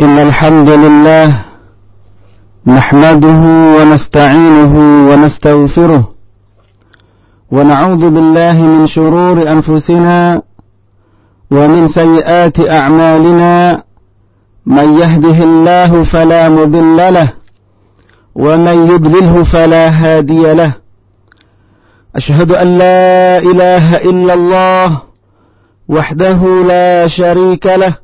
إن الحمد لله نحمده ونستعينه ونستغفره ونعوذ بالله من شرور أنفسنا ومن سيئات أعمالنا من يهده الله فلا مضل له ومن يضلله فلا هادي له أشهد أن لا إله إلا الله وحده لا شريك له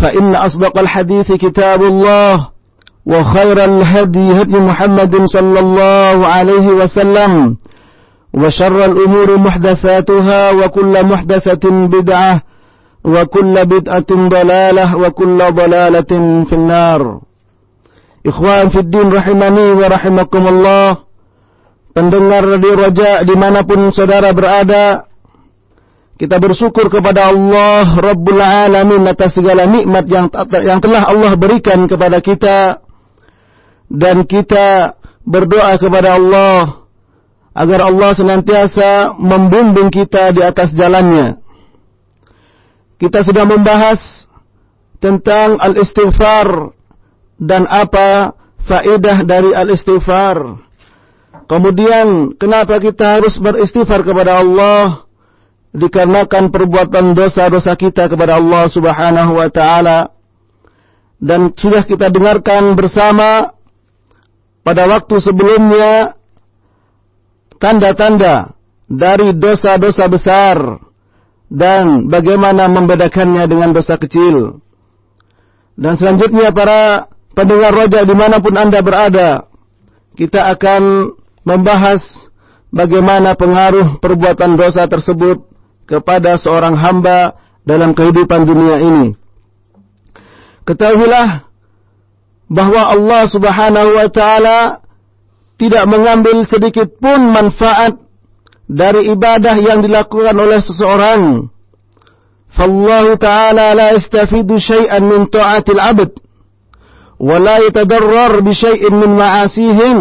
فإن أصدق الحديث كتاب الله وخير الهدي هدي محمد صلى الله عليه وسلم وشر الأمور محدثاتها وكل محدثة بدعة وكل بدعة ضلالة وكل ضلالة في النار. إخوان في الدين رحمني ورحمكم الله pendengar di Roja dimanapun saudara berada Kita bersyukur kepada Allah Rabbul Alamin atas segala nikmat yang, yang telah Allah berikan kepada kita. Dan kita berdoa kepada Allah agar Allah senantiasa membimbing kita di atas jalannya. Kita sudah membahas tentang al-istighfar dan apa faedah dari al-istighfar. Kemudian kenapa kita harus beristighfar kepada Allah? Dikarenakan perbuatan dosa-dosa kita kepada Allah Subhanahu wa taala dan sudah kita dengarkan bersama pada waktu sebelumnya tanda-tanda dari dosa-dosa besar dan bagaimana membedakannya dengan dosa kecil. Dan selanjutnya para pendengar roja di mana pun anda berada, kita akan membahas bagaimana pengaruh perbuatan dosa tersebut kepada seorang hamba dalam kehidupan dunia ini. Ketahuilah bahwa Allah Subhanahu wa taala tidak mengambil sedikit pun manfaat dari ibadah yang dilakukan oleh seseorang. La yastafidu syai'an min ta'atil 'abd wa la yatadarrar bi syai'in min ma'asihim.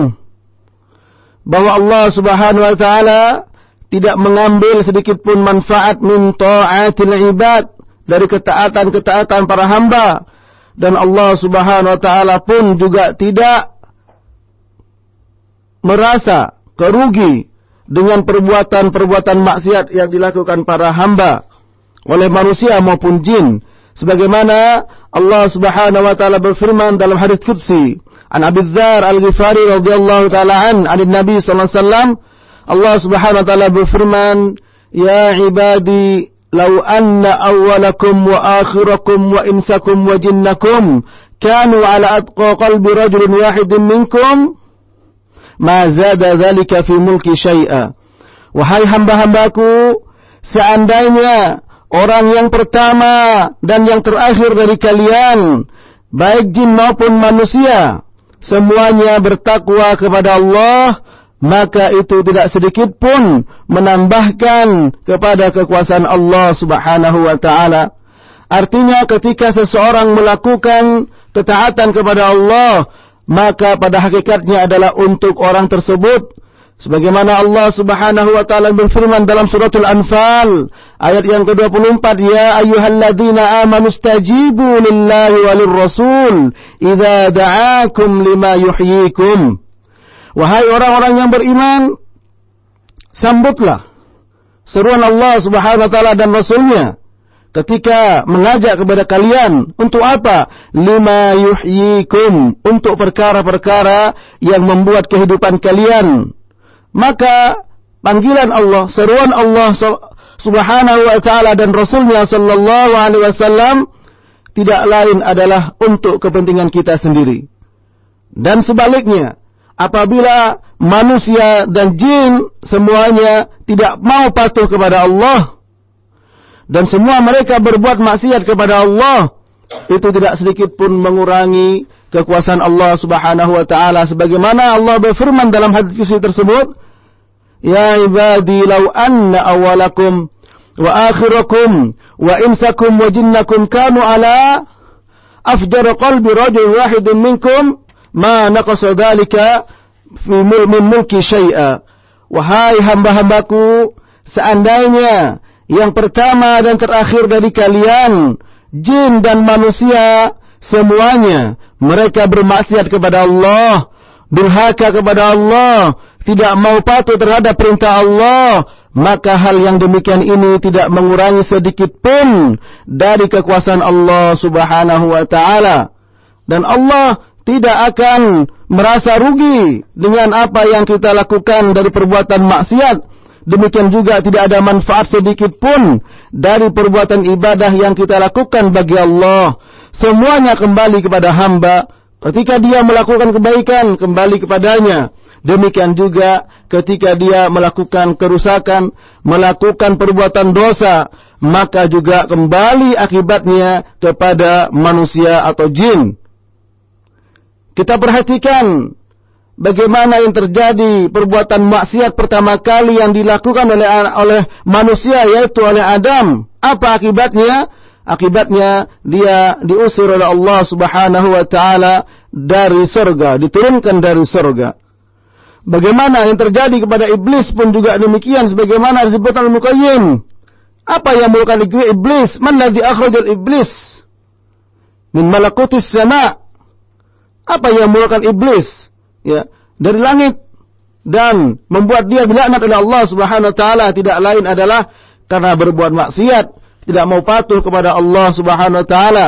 Bahwa Allah Subhanahu wa taala tidak mengambil sedikit pun manfaat min ta'atil ibad dari ketaatan-ketaatan para hamba. Dan Allah Subhanahu wa taala pun juga tidak merasa kerugi dengan perbuatan-perbuatan maksiat yang dilakukan para hamba oleh manusia maupun jin. Sebagaimana Allah Subhanahu wa taala berfirman dalam hadis qudsi an Abi Dzar Al-Ghifari radhiyallahu taala an an Nabi sallallahu alaihi wasallam Allah Subhanahu wa taala berfirman, "Ya ibadi, law anna awwalakum wa akhirakum wa insakum wa jinnakum kanu ala atqa qalbi rajulin wahidin minkum, ma zada dhalika fi mulki syai'a." Wahai hamba-hambaku, seandainya orang yang pertama dan yang terakhir dari kalian, baik jin maupun manusia, semuanya bertakwa kepada Allah, maka itu tidak sedikit pun menambahkan kepada kekuasaan Allah Subhanahu wa taala. Artinya ketika seseorang melakukan ketaatan kepada Allah, maka pada hakikatnya adalah untuk orang tersebut sebagaimana Allah Subhanahu wa taala berfirman dalam suratul Anfal ayat yang ke-24 ya ayyuhalladzina amanu stajibu lillahi walir rasul idza da'akum lima yuhyikum Wahai orang-orang yang beriman, sambutlah seruan Allah Subhanahu wa taala dan Rasulnya ketika mengajak kepada kalian untuk apa? Lima yuhyikum untuk perkara-perkara yang membuat kehidupan kalian. Maka panggilan Allah, seruan Allah Subhanahu wa taala dan Rasulnya sallallahu alaihi wasallam tidak lain adalah untuk kepentingan kita sendiri. Dan sebaliknya, apabila manusia dan jin semuanya tidak mau patuh kepada Allah, dan semua mereka berbuat maksiat kepada Allah, itu tidak sedikit pun mengurangi kekuasaan Allah Subhanahu wa taala. Sebagaimana Allah berfirman dalam hadis kursi tersebut, "Ya ibadi law anna awalakum wa akhirakum wa insakum wa jinnakum kanu ala afjar qalbi rajul wahidin minkum ma naqasa dhalika fi min mulki syai'a." Wahai hamba-hambaku, seandainya yang pertama dan terakhir dari kalian, jin dan manusia, semuanya mereka bermaksiat kepada Allah, durhaka kepada Allah, tidak mau patuh terhadap perintah Allah, maka hal yang demikian ini tidak mengurangi sedikit pun dari kekuasaan Allah Subhanahu wa taala. Dan Allah tidak akan merasa rugi dengan apa yang kita lakukan dari perbuatan maksiat Demikian juga tidak ada manfaat sedikit pun dari perbuatan ibadah yang kita lakukan bagi Allah. Semuanya kembali kepada hamba. Ketika dia melakukan kebaikan, kembali kepadanya. Demikian juga ketika dia melakukan kerusakan, melakukan perbuatan dosa, maka juga kembali akibatnya kepada manusia atau jin. Kita perhatikan bagaimana yang terjadi perbuatan maksiat pertama kali yang dilakukan oleh oleh manusia yaitu oleh Adam. Apa akibatnya? Akibatnya dia diusir oleh Allah Subhanahu wa taala dari surga, diturunkan dari surga. Bagaimana yang terjadi kepada iblis pun juga demikian sebagaimana disebutkan Al-Muqayyim. Apa yang melakukan iblis? Man ladzi akhrajal iblis min malakutis sama? Apa yang melakukan iblis? ya dari langit dan membuat dia dilaknat oleh Allah Subhanahu wa taala tidak lain adalah karena berbuat maksiat, tidak mau patuh kepada Allah Subhanahu wa taala.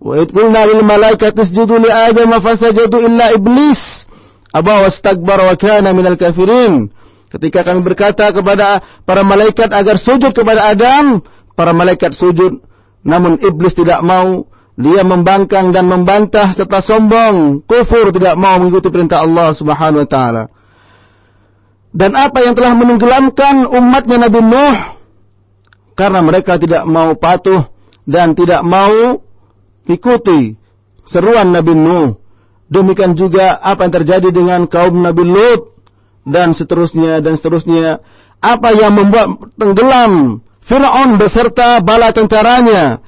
Wa idqulna lil malaikati isjudu li Adam fasajadu illa iblis aba wastakbara wa kana minal kafirin. Ketika kami berkata kepada para malaikat agar sujud kepada Adam, para malaikat sujud, namun iblis tidak mau dia membangkang dan membantah serta sombong, kufur tidak mau mengikuti perintah Allah Subhanahu wa taala. Dan apa yang telah menenggelamkan umatnya Nabi Nuh karena mereka tidak mau patuh dan tidak mau ikuti seruan Nabi Nuh. Demikian juga apa yang terjadi dengan kaum Nabi Lut dan seterusnya dan seterusnya. Apa yang membuat tenggelam Fir'aun beserta bala tentaranya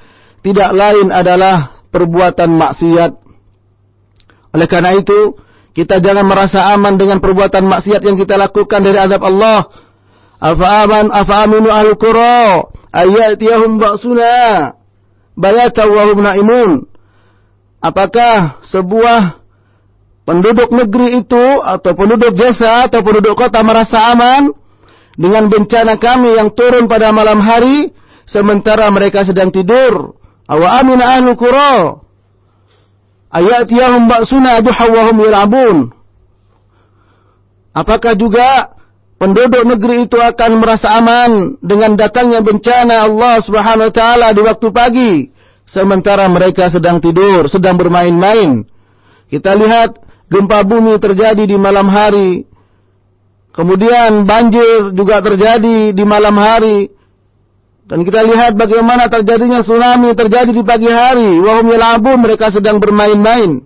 tidak lain adalah perbuatan maksiat. Oleh karena itu, kita jangan merasa aman dengan perbuatan maksiat yang kita lakukan dari azab Allah. Afa'aman afa'aminu ahli qura ayyatiyahum ba'suna bayata wa naimun. Apakah sebuah penduduk negeri itu atau penduduk desa atau penduduk kota merasa aman dengan bencana kami yang turun pada malam hari sementara mereka sedang tidur Awa amina ahlu qura ayatiyahum ba'suna duha. Apakah juga penduduk negeri itu akan merasa aman dengan datangnya bencana Allah Subhanahu wa taala di waktu pagi sementara mereka sedang tidur, sedang bermain-main. Kita lihat gempa bumi terjadi di malam hari. Kemudian banjir juga terjadi di malam hari. Dan kita lihat bagaimana terjadinya tsunami terjadi di pagi hari. Wahum yalabun mereka sedang bermain-main.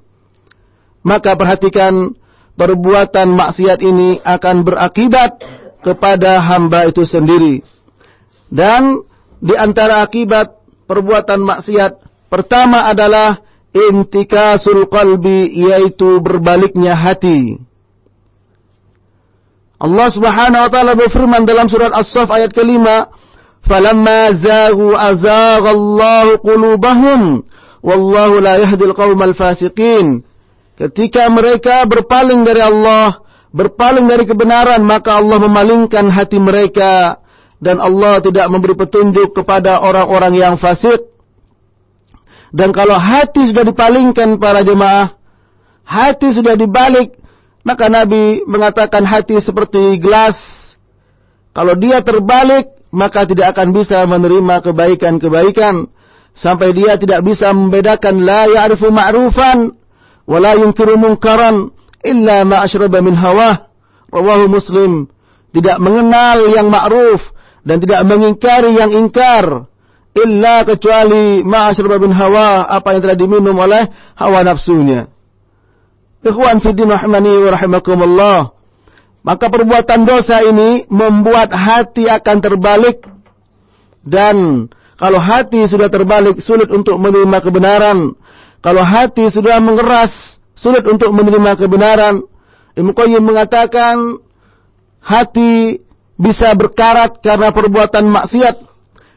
Maka perhatikan perbuatan maksiat ini akan berakibat kepada hamba itu sendiri. Dan di antara akibat perbuatan maksiat pertama adalah intikasul qalbi yaitu berbaliknya hati. Allah Subhanahu wa taala berfirman dalam surat As-Saff ayat kelima, falamma zaghu azaghallahu qulubahum wallahu la yahdil qaumal fasiqin ketika mereka berpaling dari Allah berpaling dari kebenaran maka Allah memalingkan hati mereka dan Allah tidak memberi petunjuk kepada orang-orang yang fasik. Dan kalau hati sudah dipalingkan para jemaah, hati sudah dibalik, maka Nabi mengatakan hati seperti gelas. Kalau dia terbalik, maka tidak akan bisa menerima kebaikan-kebaikan sampai dia tidak bisa membedakan la ya'rifu ma'rufan wa la yunkiru munkaran illa ma asyraba min hawa rawahu muslim tidak mengenal yang ma'ruf dan tidak mengingkari yang ingkar illa kecuali ma'asyraba bin hawa apa yang telah diminum oleh hawa nafsunya. Ikhwan fiddin rahmani wa rahimakumullah. Maka perbuatan dosa ini membuat hati akan terbalik dan kalau hati sudah terbalik sulit untuk menerima kebenaran. Kalau hati sudah mengeras sulit untuk menerima kebenaran. Ibnu Qayyim mengatakan hati bisa berkarat karena perbuatan maksiat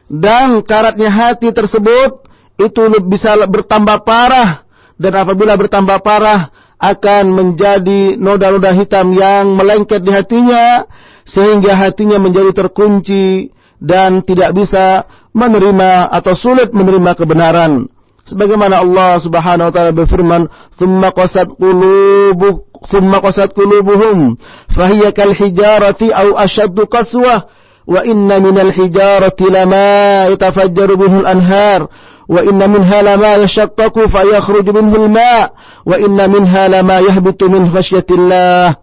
dan karatnya hati tersebut itu bisa bertambah parah dan apabila bertambah parah akan menjadi noda-noda hitam yang melengket di hatinya sehingga hatinya menjadi terkunci dan tidak bisa menerima atau sulit menerima kebenaran. Sebagaimana Allah Subhanahu wa taala berfirman "Tsumma qasat qulubuk thumma qasat qulubuhum fahiya kal hijarati aw ashaddu qaswah wa inna minal hijarati lama yatafajjaru minhu al-anhar minha lama yashaqqaqu fayakhruju minhu al-ma' wa inna minha lama yahbitu min khasyatillah.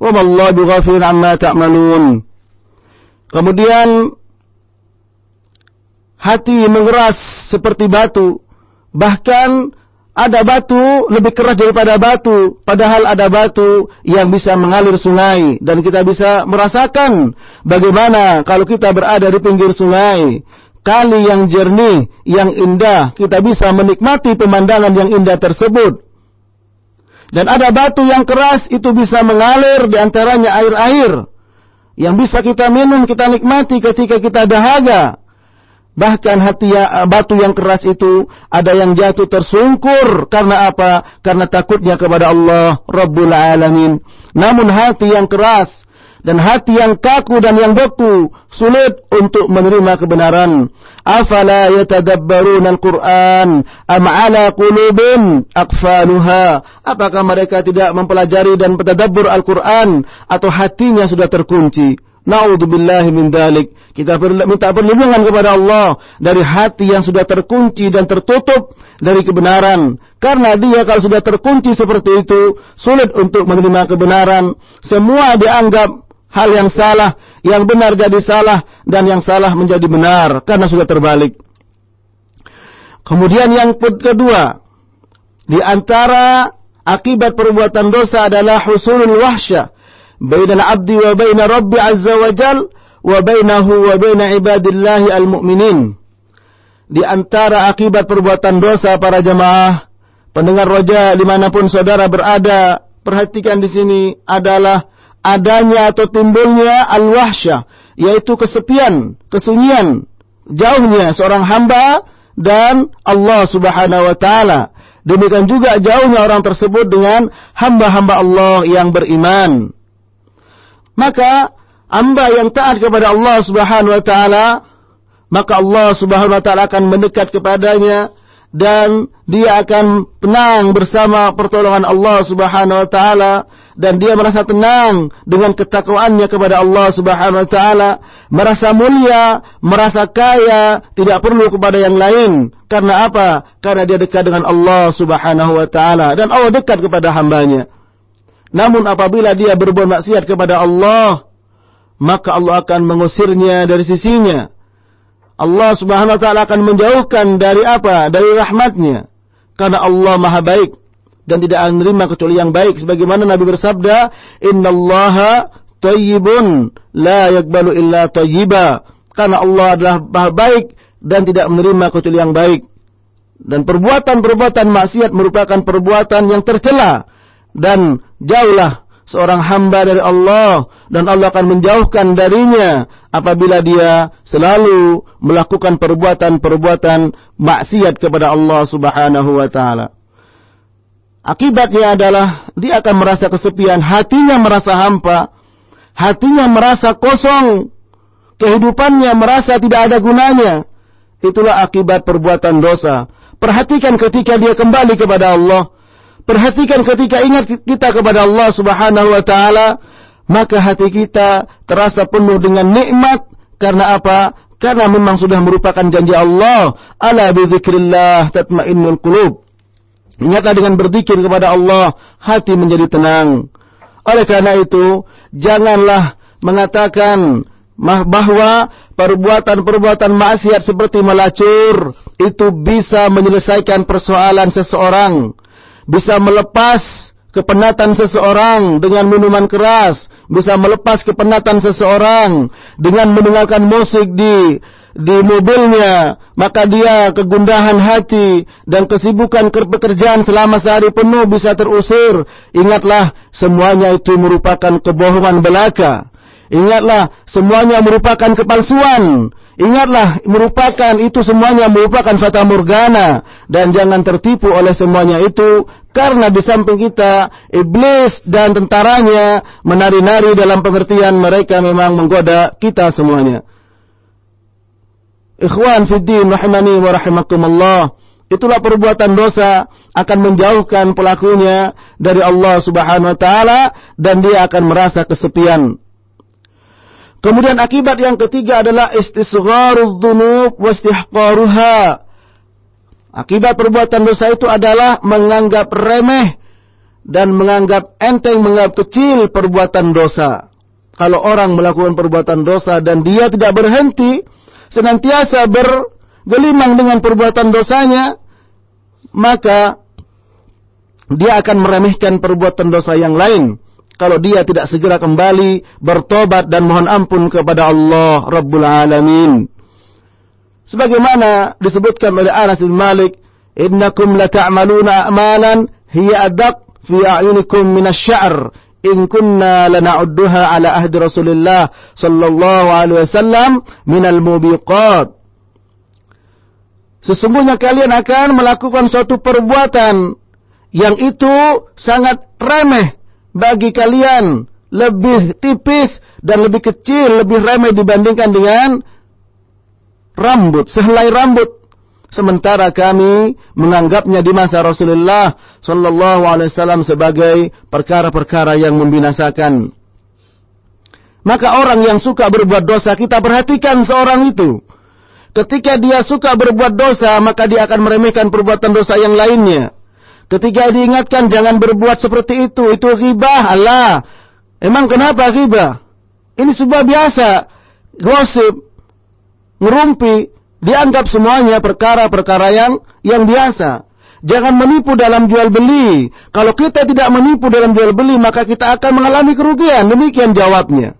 Wa ma Allah bighafilin amma ta'malun. Kemudian hati mengeras seperti batu. Bahkan ada batu lebih keras daripada batu, padahal ada batu yang bisa mengalir sungai. Dan kita bisa merasakan bagaimana kalau kita berada di pinggir sungai, kali yang jernih, yang indah, kita bisa menikmati pemandangan yang indah tersebut. Dan ada batu yang keras itu bisa mengalir di antaranya air-air yang bisa kita minum, kita nikmati ketika kita dahaga. Bahkan hati ya, batu yang keras itu ada yang jatuh tersungkur karena apa? Karena takutnya kepada Allah Rabbul Alamin. Namun hati yang keras dan hati yang kaku dan yang beku sulit untuk menerima kebenaran. Afala yatadabbarun al-Quran am ala qulubin aqfaluha. Apakah mereka tidak mempelajari dan bertadabbur Al-Quran atau hatinya sudah terkunci? Naudzubillahi min dalik. Kita minta perlindungan kepada Allah dari hati yang sudah terkunci dan tertutup dari kebenaran. Karena dia kalau sudah terkunci seperti itu, sulit untuk menerima kebenaran. Semua dianggap hal yang salah, yang benar jadi salah, dan yang salah menjadi benar. Karena sudah terbalik. Kemudian yang kedua, di antara akibat perbuatan dosa adalah husulul wahsyah bainal abdi wa baina rabbi azza wa jal wa bainahu wa baina ibadillahi al-mu'minin. Di antara akibat perbuatan dosa para jemaah, pendengar roja di mana pun saudara berada, perhatikan di sini adalah adanya atau timbulnya al-wahsyah, yaitu kesepian, kesunyian, jauhnya seorang hamba dan Allah Subhanahu wa taala. Demikian juga jauhnya orang tersebut dengan hamba-hamba Allah yang beriman maka hamba yang taat kepada Allah Subhanahu wa taala maka Allah Subhanahu wa taala akan mendekat kepadanya dan dia akan tenang bersama pertolongan Allah Subhanahu wa taala dan dia merasa tenang dengan ketakwaannya kepada Allah Subhanahu wa taala, merasa mulia, merasa kaya, tidak perlu kepada yang lain. Karena apa? Karena dia dekat dengan Allah Subhanahu wa taala dan Allah dekat kepada hambanya. Namun apabila dia berbuat maksiat kepada Allah, maka Allah akan mengusirnya dari sisinya. Allah Subhanahu wa taala akan menjauhkan dari apa? Dari rahmatnya. Karena Allah Maha baik dan tidak akan menerima kecuali yang baik sebagaimana Nabi bersabda, "Innallaha thayyibun la yaqbalu illa thayyiba." Karena Allah adalah Maha baik dan tidak menerima kecuali yang baik. Dan perbuatan-perbuatan maksiat merupakan perbuatan yang tercela dan jauhlah seorang hamba dari Allah dan Allah akan menjauhkan darinya apabila dia selalu melakukan perbuatan-perbuatan maksiat kepada Allah Subhanahu wa taala. Akibatnya adalah dia akan merasa kesepian, hatinya merasa hampa, hatinya merasa kosong kehidupannya merasa tidak ada gunanya. Itulah akibat perbuatan dosa. Perhatikan ketika dia kembali kepada Allah. Perhatikan ketika ingat kita kepada Allah Subhanahu wa taala, maka hati kita terasa penuh dengan nikmat karena apa? Karena memang sudah merupakan janji Allah, ala bi dzikrillah tatmainnul qulub. Ingatlah dengan berzikir kepada Allah, hati menjadi tenang. Oleh karena itu, janganlah mengatakan bahwa perbuatan-perbuatan maksiat seperti melacur itu bisa menyelesaikan persoalan seseorang, bisa melepas kepenatan seseorang dengan minuman keras, bisa melepas kepenatan seseorang dengan mendengarkan musik di di mobilnya, maka dia kegundahan hati dan kesibukan pekerjaan selama sehari penuh bisa terusir. Ingatlah, semuanya itu merupakan kebohongan belaka. Ingatlah, semuanya merupakan kepalsuan. Ingatlah, merupakan itu semuanya merupakan fata morgana dan jangan tertipu oleh semuanya itu karena di samping kita iblis dan tentaranya menari-nari dalam pengertian mereka memang menggoda kita semuanya. Ikhwan fiddin rahimani wa rahimakumullah. Itulah perbuatan dosa akan menjauhkan pelakunya dari Allah Subhanahu wa taala dan dia akan merasa kesepian. Kemudian akibat yang ketiga adalah istisgharul dzunub wa istihqaruha. Akibat perbuatan dosa itu adalah menganggap remeh dan menganggap enteng, menganggap kecil perbuatan dosa. Kalau orang melakukan perbuatan dosa dan dia tidak berhenti, senantiasa bergelimang dengan perbuatan dosanya, maka dia akan meremehkan perbuatan dosa yang lain kalau dia tidak segera kembali bertobat dan mohon ampun kepada Allah Rabbul Alamin. Sebagaimana disebutkan oleh Anas bin Malik, "Innakum lata'maluna a'malan hiya adaq fi a'yunikum min asy-sya'r in kunna lana'udduha ala ahdi Rasulillah sallallahu alaihi wasallam min al-mubiqat." Sesungguhnya kalian akan melakukan suatu perbuatan yang itu sangat remeh bagi kalian lebih tipis dan lebih kecil, lebih remeh dibandingkan dengan rambut, sehelai rambut. Sementara kami menganggapnya di masa Rasulullah Sallallahu Alaihi Wasallam sebagai perkara-perkara yang membinasakan. Maka orang yang suka berbuat dosa, kita perhatikan seorang itu. Ketika dia suka berbuat dosa, maka dia akan meremehkan perbuatan dosa yang lainnya. Ketika diingatkan jangan berbuat seperti itu, itu ghibah. Allah. Emang kenapa ghibah? Ini sebuah biasa. Gosip, ngerumpi, dianggap semuanya perkara-perkara yang yang biasa. Jangan menipu dalam jual beli. Kalau kita tidak menipu dalam jual beli, maka kita akan mengalami kerugian. Demikian jawabnya.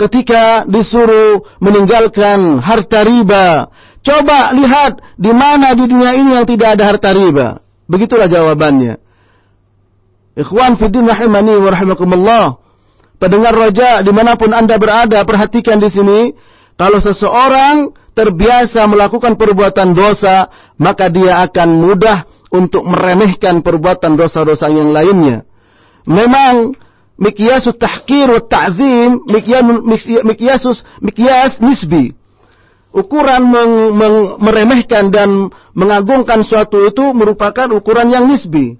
Ketika disuruh meninggalkan harta riba, coba lihat di mana di dunia ini yang tidak ada harta riba. Begitulah jawabannya. Ikhwan fiddin rahimani wa rahimakumullah. Pendengar roja di mana pun anda berada, perhatikan di sini. Kalau seseorang terbiasa melakukan perbuatan dosa, maka dia akan mudah untuk meremehkan perbuatan dosa-dosa yang lainnya. Memang mikyasus tahkir wa ta'zim, mikyasus mikyas nisbi ukuran meng, meng, meremehkan dan mengagungkan suatu itu merupakan ukuran yang nisbi.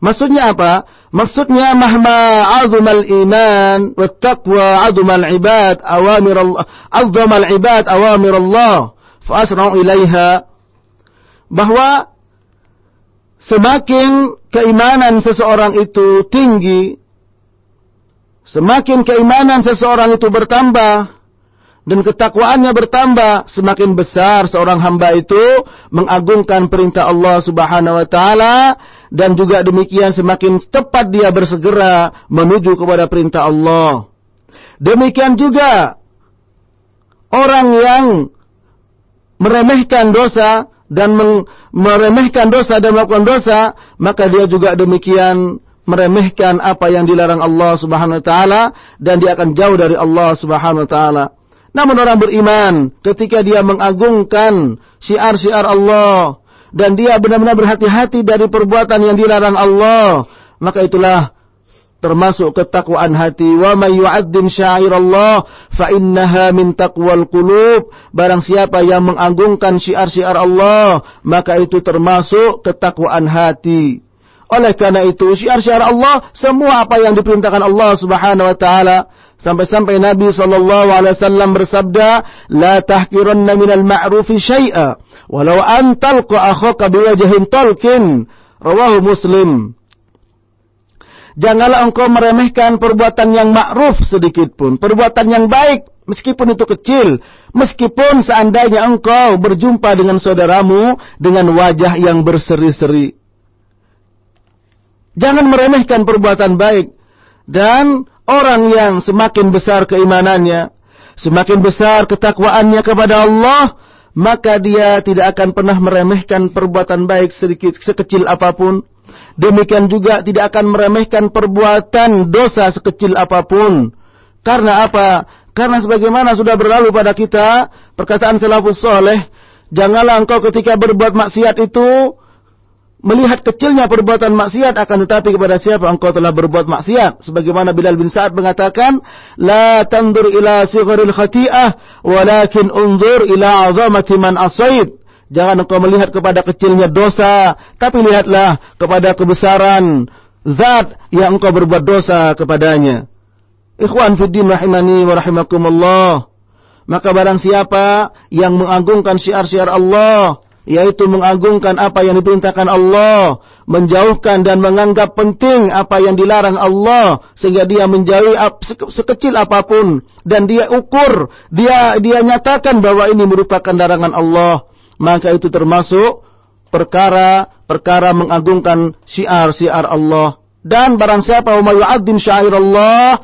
Maksudnya apa? Maksudnya mahma azumal iman wa taqwa azumal ibad awamir Allah azumal ibad awamir Allah. Fa asra'u ilaiha. Bahwa semakin keimanan seseorang itu tinggi semakin keimanan seseorang itu bertambah dan ketakwaannya bertambah, semakin besar seorang hamba itu mengagungkan perintah Allah Subhanahu wa taala dan juga demikian semakin cepat dia bersegera menuju kepada perintah Allah. Demikian juga orang yang meremehkan dosa dan meremehkan dosa dan melakukan dosa, maka dia juga demikian meremehkan apa yang dilarang Allah Subhanahu wa taala dan dia akan jauh dari Allah Subhanahu wa taala. Namun orang beriman ketika dia mengagungkan syiar-syiar Allah dan dia benar-benar berhati-hati dari perbuatan yang dilarang Allah, maka itulah termasuk ketakwaan hati. Wa may yu'azzim syairallah fa innaha min taqwal qulub. Barang siapa yang mengagungkan syiar-syiar Allah maka itu termasuk ketakwaan hati. Oleh karena itu syiar-syiar Allah semua apa yang diperintahkan Allah Subhanahu wa taala sampai-sampai Nabi sallallahu alaihi wasallam bersabda la tahqiranna minal ma'rufi syai'a walau an talqa akhaka biwajhin talqin rawahu muslim Janganlah engkau meremehkan perbuatan yang ma'ruf sedikit pun. Perbuatan yang baik, meskipun itu kecil. Meskipun seandainya engkau berjumpa dengan saudaramu dengan wajah yang berseri-seri. Jangan meremehkan perbuatan baik. Dan orang yang semakin besar keimanannya, semakin besar ketakwaannya kepada Allah, maka dia tidak akan pernah meremehkan perbuatan baik sedikit sekecil apa pun Demikian juga tidak akan meremehkan perbuatan dosa sekecil apa pun. Karena apa? Karena sebagaimana sudah berlalu pada kita, perkataan salafus soleh, janganlah engkau ketika berbuat maksiat itu melihat kecilnya perbuatan maksiat akan tetapi kepada siapa engkau telah berbuat maksiat sebagaimana Bilal bin Sa'ad mengatakan la tandur ila sigharil khati'ah walakin unzur ila 'azamati man asait Jangan engkau melihat kepada kecilnya dosa, tapi lihatlah kepada kebesaran zat yang engkau berbuat dosa kepadanya. Ikhwan fiddin rahimani wa rahimakumullah. Maka barang siapa yang mengagungkan syiar-syiar Allah, yaitu mengagungkan apa yang diperintahkan Allah, menjauhkan dan menganggap penting apa yang dilarang Allah sehingga dia menjauhi sekecil apa pun dan dia ukur, dia dia nyatakan bahwa ini merupakan larangan Allah maka itu termasuk perkara-perkara mengagungkan syiar-syiar Allah. Dan barang siapa yang yu'adzim syair Allah,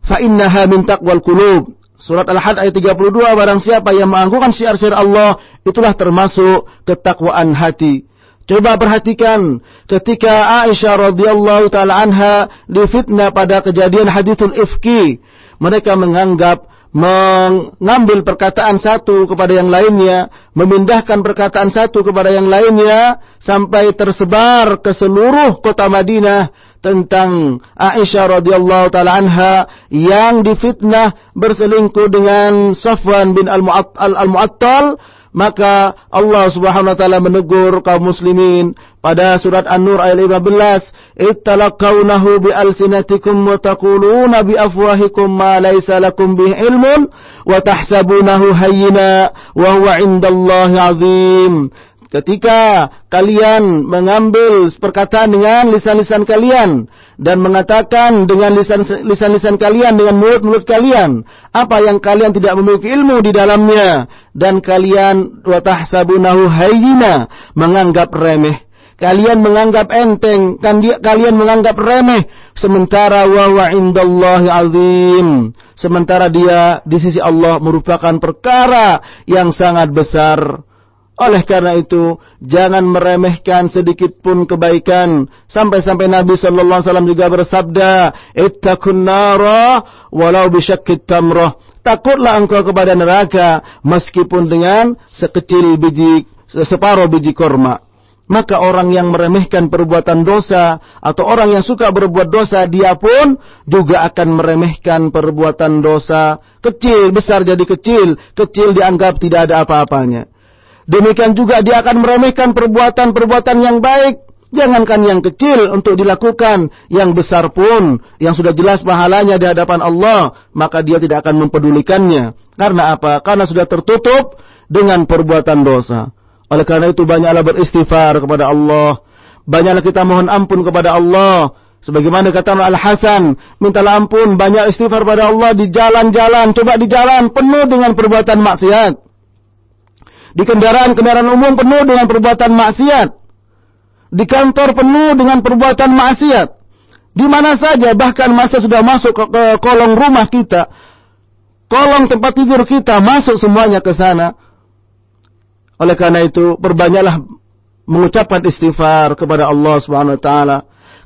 fa innaha min taqwal qulub. Surat Al-Had ayat 32 barang siapa yang mengagungkan syiar-syiar Allah, itulah termasuk ketakwaan hati. Coba perhatikan ketika Aisyah radhiyallahu taala anha difitnah pada kejadian hadithul ifki, mereka menganggap mengambil perkataan satu kepada yang lainnya, memindahkan perkataan satu kepada yang lainnya sampai tersebar ke seluruh kota Madinah tentang Aisyah radhiyallahu taala anha yang difitnah berselingkuh dengan Safwan bin Al-Mu'attal maka Allah Subhanahu wa taala menegur kaum muslimin pada surat An-Nur ayat 15, "Ittalaqawnahu bi alsinatikum wa taquluna bi afwahikum ma laysa lakum bih ilmun wa tahsabunahu hayyina wa huwa 'indallahi 'azim." Ketika kalian mengambil perkataan dengan lisan-lisan kalian dan mengatakan dengan lisan-lisan kalian dengan mulut-mulut kalian apa yang kalian tidak memiliki ilmu di dalamnya? Dan kalian watahsabunahu hayyina menganggap remeh. Kalian menganggap enteng kan dia, kalian menganggap remeh. Sementara wa wa indallahi azim. Sementara dia di sisi Allah merupakan perkara yang sangat besar oleh karena itu, jangan meremehkan sedikit pun kebaikan. Sampai-sampai Nabi sallallahu alaihi wasallam juga bersabda, "Ittaqun nara walau bisyakkit tamrah." Takutlah engkau kepada neraka meskipun dengan sekecil biji separuh biji korma. Maka orang yang meremehkan perbuatan dosa atau orang yang suka berbuat dosa, dia pun juga akan meremehkan perbuatan dosa. Kecil, besar jadi kecil, kecil dianggap tidak ada apa-apanya. Demikian juga dia akan meremehkan perbuatan-perbuatan yang baik. Jangankan yang kecil untuk dilakukan, yang besar pun, yang sudah jelas pahalanya di hadapan Allah, maka dia tidak akan mempedulikannya. Karena apa? Karena sudah tertutup dengan perbuatan dosa. Oleh karena itu banyaklah beristighfar kepada Allah. Banyaklah kita mohon ampun kepada Allah. Sebagaimana kata Al-Hasan, mintalah ampun, banyak istighfar pada Allah di jalan-jalan. Coba di jalan penuh dengan perbuatan maksiat. Di kendaraan-kendaraan umum penuh dengan perbuatan maksiat. Di kantor penuh dengan perbuatan maksiat. Di mana saja bahkan masa sudah masuk ke, kolong rumah kita. Kolong tempat tidur kita masuk semuanya ke sana. Oleh karena itu perbanyaklah mengucapkan istighfar kepada Allah Subhanahu wa taala.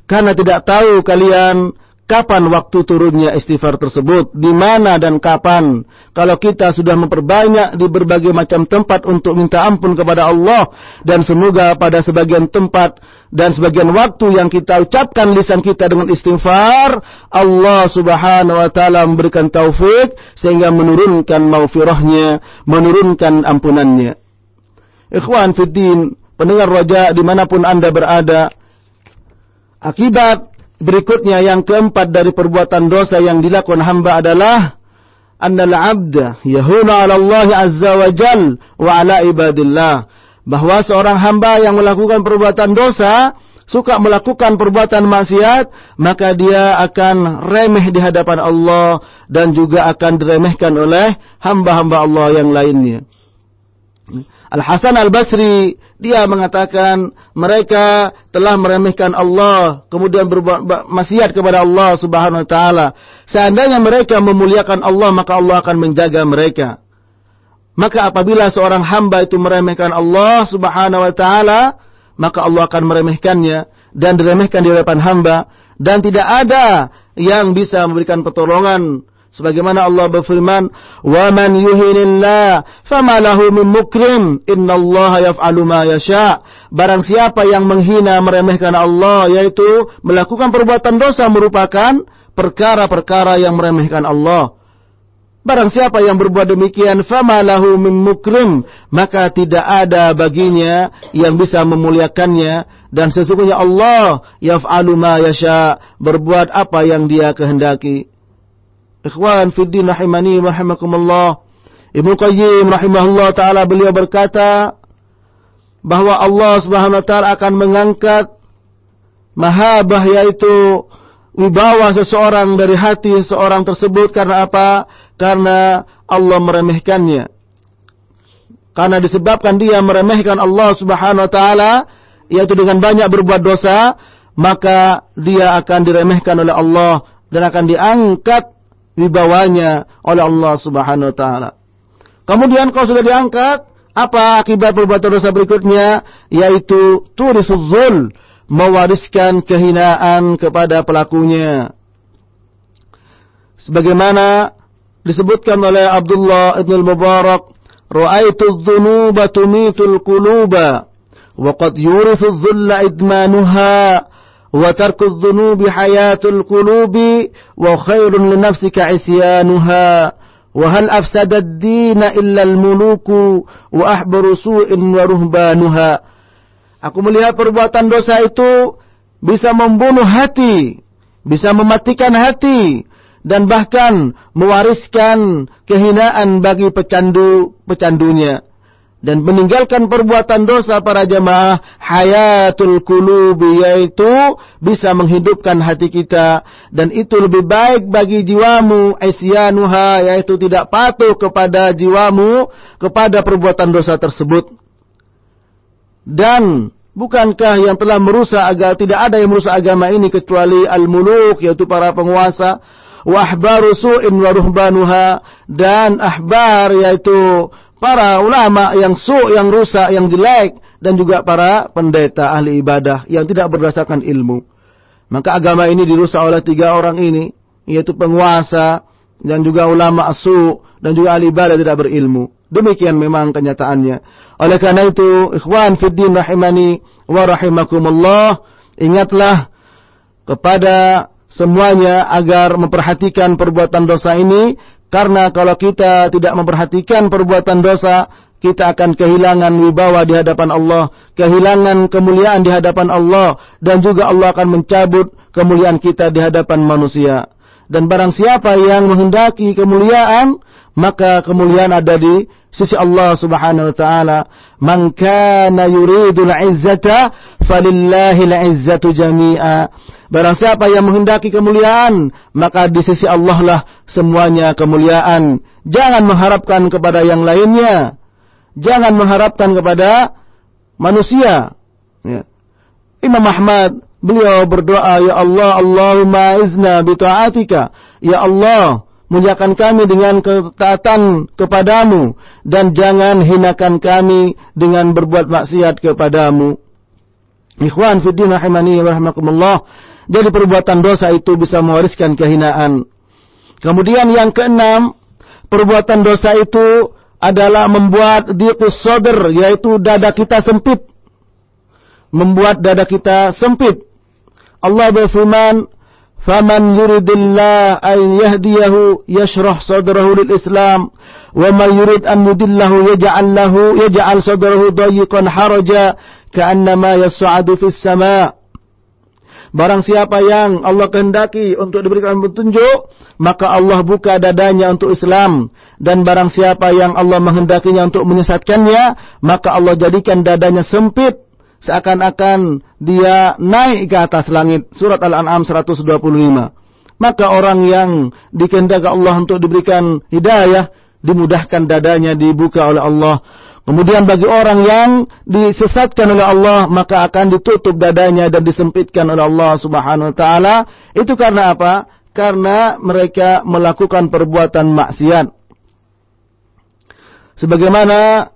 Karena tidak tahu kalian kapan waktu turunnya istighfar tersebut, di mana dan kapan. Kalau kita sudah memperbanyak di berbagai macam tempat untuk minta ampun kepada Allah dan semoga pada sebagian tempat dan sebagian waktu yang kita ucapkan lisan kita dengan istighfar, Allah Subhanahu wa taala memberikan taufik sehingga menurunkan maufirahnya, menurunkan ampunannya. Ikhwan fiddin, pendengar raja di mana pun anda berada, akibat Berikutnya yang keempat dari perbuatan dosa yang dilakukan hamba adalah annal abda yahuna 'ala Allah azza wa jal wa 'ala ibadillah bahwa seorang hamba yang melakukan perbuatan dosa suka melakukan perbuatan maksiat maka dia akan remeh di hadapan Allah dan juga akan diremehkan oleh hamba-hamba Allah yang lainnya. Al Hasan Al Basri dia mengatakan mereka telah meremehkan Allah kemudian berbuat maksiat kepada Allah Subhanahu wa taala. Seandainya mereka memuliakan Allah maka Allah akan menjaga mereka. Maka apabila seorang hamba itu meremehkan Allah Subhanahu wa taala, maka Allah akan meremehkannya dan diremehkan di hadapan hamba dan tidak ada yang bisa memberikan pertolongan Sebagaimana Allah berfirman, "Wa man yuhinillah fama lahu min mukrim, innallaha yaf'alu ma yasha." Barang siapa yang menghina meremehkan Allah yaitu melakukan perbuatan dosa merupakan perkara-perkara yang meremehkan Allah. Barang siapa yang berbuat demikian, fama lahu min mukrim, maka tidak ada baginya yang bisa memuliakannya dan sesungguhnya Allah yaf'alu ma yasha, berbuat apa yang Dia kehendaki. Ikhwan fiddin rahimani rahimakumullah. Ibnu Qayyim rahimahullah taala beliau berkata bahwa Allah Subhanahu wa taala akan mengangkat mahabah yaitu wibawa seseorang dari hati seseorang tersebut karena apa? Karena Allah meremehkannya. Karena disebabkan dia meremehkan Allah Subhanahu wa taala yaitu dengan banyak berbuat dosa, maka dia akan diremehkan oleh Allah dan akan diangkat dibawanya oleh Allah Subhanahu wa taala. Kemudian kalau sudah diangkat, apa akibat perbuatan dosa berikutnya? Yaitu turisuzul, mewariskan kehinaan kepada pelakunya. Sebagaimana disebutkan oleh Abdullah ibn al-Mubarak, Ra'aitu dhunuba tumitul quluba, wa qad yurithu dhulla idmanuha, wa tarku حياة hayatul qulubi wa khairun li nafsika isyanuha wa hal afsada ad-dina illa al-muluku wa ahbaru su'in wa ruhbanuha Aku melihat perbuatan dosa itu bisa membunuh hati, bisa mematikan hati dan bahkan mewariskan kehinaan bagi pecandu pecandunya dan meninggalkan perbuatan dosa para jamaah hayatul kulubi yaitu bisa menghidupkan hati kita. Dan itu lebih baik bagi jiwamu isyanuha yaitu tidak patuh kepada jiwamu kepada perbuatan dosa tersebut. Dan bukankah yang telah merusak agama tidak ada yang merusak agama ini kecuali al-muluk yaitu para penguasa. Wa ahbaru su'in wa ruhbanuha. Dan ahbar yaitu para ulama yang su, yang rusak, yang jelek, dan juga para pendeta ahli ibadah yang tidak berdasarkan ilmu. Maka agama ini dirusak oleh tiga orang ini, yaitu penguasa dan juga ulama asu dan juga ahli ibadah tidak berilmu. Demikian memang kenyataannya. Oleh karena itu, ikhwan fiddin rahimani wa rahimakumullah, ingatlah kepada semuanya agar memperhatikan perbuatan dosa ini karena kalau kita tidak memperhatikan perbuatan dosa, kita akan kehilangan wibawa di hadapan Allah, kehilangan kemuliaan di hadapan Allah, dan juga Allah akan mencabut kemuliaan kita di hadapan manusia. Dan barang siapa yang menghendaki kemuliaan, maka kemuliaan ada di sisi Allah Subhanahu wa taala. Man kana yuridul izzata falillahil izzatu jami'a. Barang siapa yang menghendaki kemuliaan, maka di sisi Allah lah semuanya kemuliaan. Jangan mengharapkan kepada yang lainnya. Jangan mengharapkan kepada manusia. Ya. Imam Ahmad beliau berdoa, Ya Allah, Allahumma izna bita'atika. Ya Allah, muliakan kami dengan ketaatan kepadamu. Dan jangan hinakan kami dengan berbuat maksiat kepadamu. Ikhwan fiddin rahimani wa rahmakumullah. Jadi perbuatan dosa itu bisa mewariskan kehinaan. Kemudian yang keenam, perbuatan dosa itu adalah membuat diqus soder, yaitu dada kita sempit. Membuat dada kita sempit. Allah berfirman, "Faman yuridillah an yahdiyahu yashrah sadrahu lil Islam, wa man yurid an yudillahu yaj'al lahu yaj'al sadrahu dayiqan haraja ka'annama yas'adu fis sama'." Barang siapa yang Allah kehendaki untuk diberikan petunjuk, maka Allah buka dadanya untuk Islam. Dan barang siapa yang Allah menghendakinya untuk menyesatkannya, maka Allah jadikan dadanya sempit. Seakan-akan dia naik ke atas langit. Surat Al-An'am 125. Maka orang yang dikehendaki Allah untuk diberikan hidayah, dimudahkan dadanya dibuka oleh Allah Kemudian bagi orang yang disesatkan oleh Allah maka akan ditutup dadanya dan disempitkan oleh Allah Subhanahu wa taala. Itu karena apa? Karena mereka melakukan perbuatan maksiat. Sebagaimana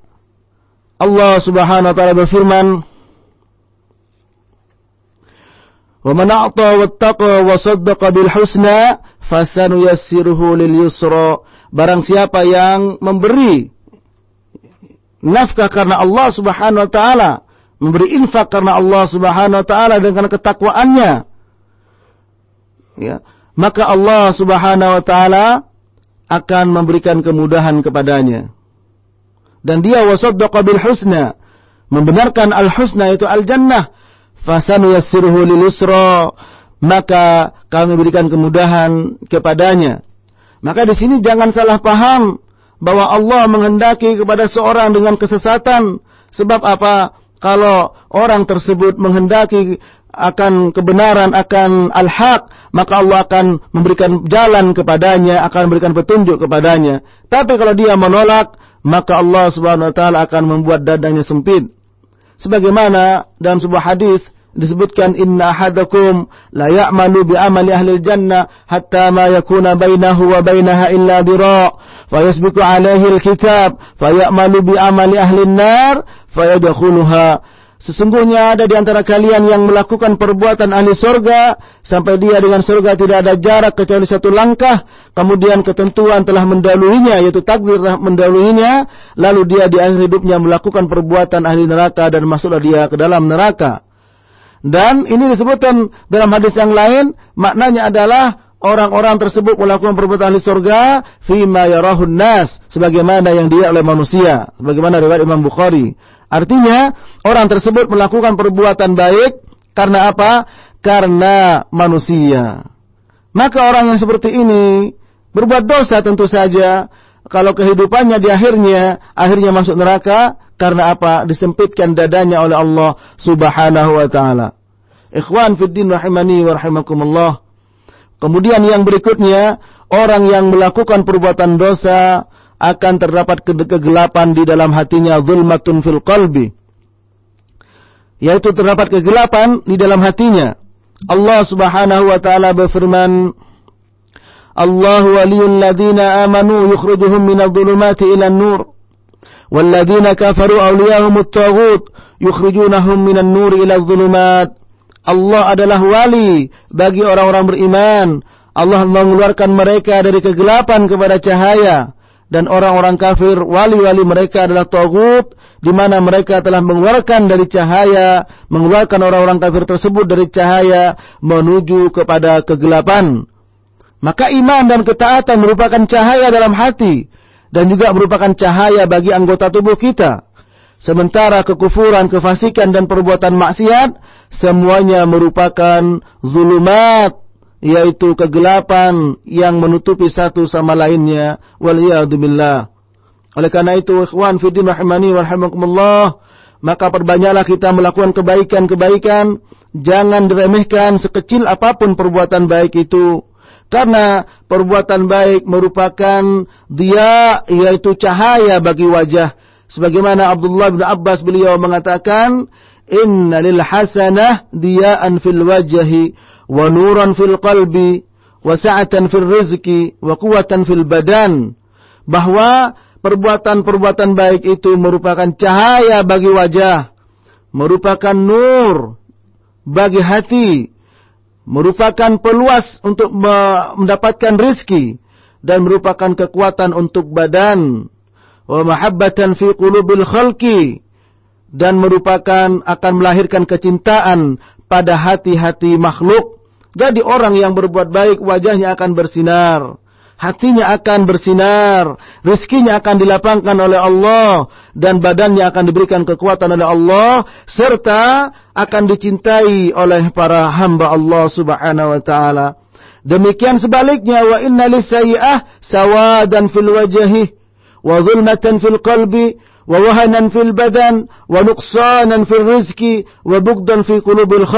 Allah Subhanahu wa taala berfirman, "Wa man a'ta wattaqa wa saddaqa bil husna fasanuyassiruhu lil yusra." Barang siapa yang memberi nafkah karena Allah Subhanahu wa taala, memberi infak karena Allah Subhanahu wa taala dengan ketakwaannya. Ya, maka Allah Subhanahu wa taala akan memberikan kemudahan kepadanya. Dan dia wasaddaqa bil husna, membenarkan al husna itu al jannah, fasanu yassiruhu lil maka kami berikan kemudahan kepadanya. Maka di sini jangan salah paham bahwa Allah menghendaki kepada seorang dengan kesesatan. Sebab apa? Kalau orang tersebut menghendaki akan kebenaran, akan al-haq, maka Allah akan memberikan jalan kepadanya, akan memberikan petunjuk kepadanya. Tapi kalau dia menolak, maka Allah Subhanahu wa taala akan membuat dadanya sempit. Sebagaimana dalam sebuah hadis disebutkan inna ahadakum la ya'malu bi amali ahli jannah hatta ma yakuna bainahu wa bainaha illa dira' fa yasbiqu alaihi alkitab fa ya'malu bi amali ahli nar fa yadkhuluha Sesungguhnya ada di antara kalian yang melakukan perbuatan ahli surga sampai dia dengan surga tidak ada jarak kecuali satu langkah. Kemudian ketentuan telah mendahuluinya yaitu takdir mendahuluinya. Lalu dia di akhir hidupnya melakukan perbuatan ahli neraka dan masuklah dia ke dalam neraka. Dan ini disebutkan dalam hadis yang lain, maknanya adalah orang-orang tersebut melakukan perbuatan ahli surga fima yarahun nas sebagaimana yang dia oleh manusia sebagaimana riwayat Imam Bukhari. Artinya orang tersebut melakukan perbuatan baik karena apa? Karena manusia. Maka orang yang seperti ini berbuat dosa tentu saja kalau kehidupannya di akhirnya akhirnya masuk neraka karena apa? Disempitkan dadanya oleh Allah Subhanahu wa taala. Ikhwan fid din rahimani wa rahimakumullah. Kemudian yang berikutnya, orang yang melakukan perbuatan dosa akan terdapat kegelapan di dalam hatinya, zulmatun fil qalbi. Yaitu terdapat kegelapan di dalam hatinya. Allah Subhanahu wa taala berfirman, Allah waliyul ladzina amanu yukhrijuhum minadh dhulumati ilan nur والذين كفروا أولياءهم الطاغوت يخرجونهم من النور إلى الظلمات Allah adalah wali bagi orang-orang beriman. Allah mengeluarkan mereka dari kegelapan kepada cahaya. Dan orang-orang kafir, wali-wali mereka adalah Tagut, di mana mereka telah mengeluarkan dari cahaya, mengeluarkan orang-orang kafir tersebut dari cahaya, menuju kepada kegelapan. Maka iman dan ketaatan merupakan cahaya dalam hati dan juga merupakan cahaya bagi anggota tubuh kita. Sementara kekufuran, kefasikan dan perbuatan maksiat semuanya merupakan zulumat yaitu kegelapan yang menutupi satu sama lainnya waliyadzubillah. Oleh karena itu ikhwan fiddin rahimani warahmatullah maka perbanyaklah kita melakukan kebaikan-kebaikan jangan diremehkan sekecil apa pun perbuatan baik itu karena perbuatan baik merupakan dia yaitu cahaya bagi wajah. Sebagaimana Abdullah bin Abbas beliau mengatakan, Inna lil hasanah diya'an fil wajhi wa nuran fil qalbi wa sa'atan fil rizki wa kuwatan fil badan. Bahwa perbuatan-perbuatan baik itu merupakan cahaya bagi wajah, merupakan nur bagi hati, merupakan peluas untuk mendapatkan rizki dan merupakan kekuatan untuk badan wa mahabbatan fi qulubil khalqi dan merupakan akan melahirkan kecintaan pada hati-hati makhluk. Jadi orang yang berbuat baik wajahnya akan bersinar hatinya akan bersinar, rizkinya akan dilapangkan oleh Allah, dan badannya akan diberikan kekuatan oleh Allah, serta akan dicintai oleh para hamba Allah subhanahu wa ta'ala. Demikian sebaliknya, wa inna lisayyi'ah sawadan fil wajhi, wa zulmatan fil qalbi, wa wahanan fil badan, wa nuqsanan fil rizki, wa bugdan qulubil.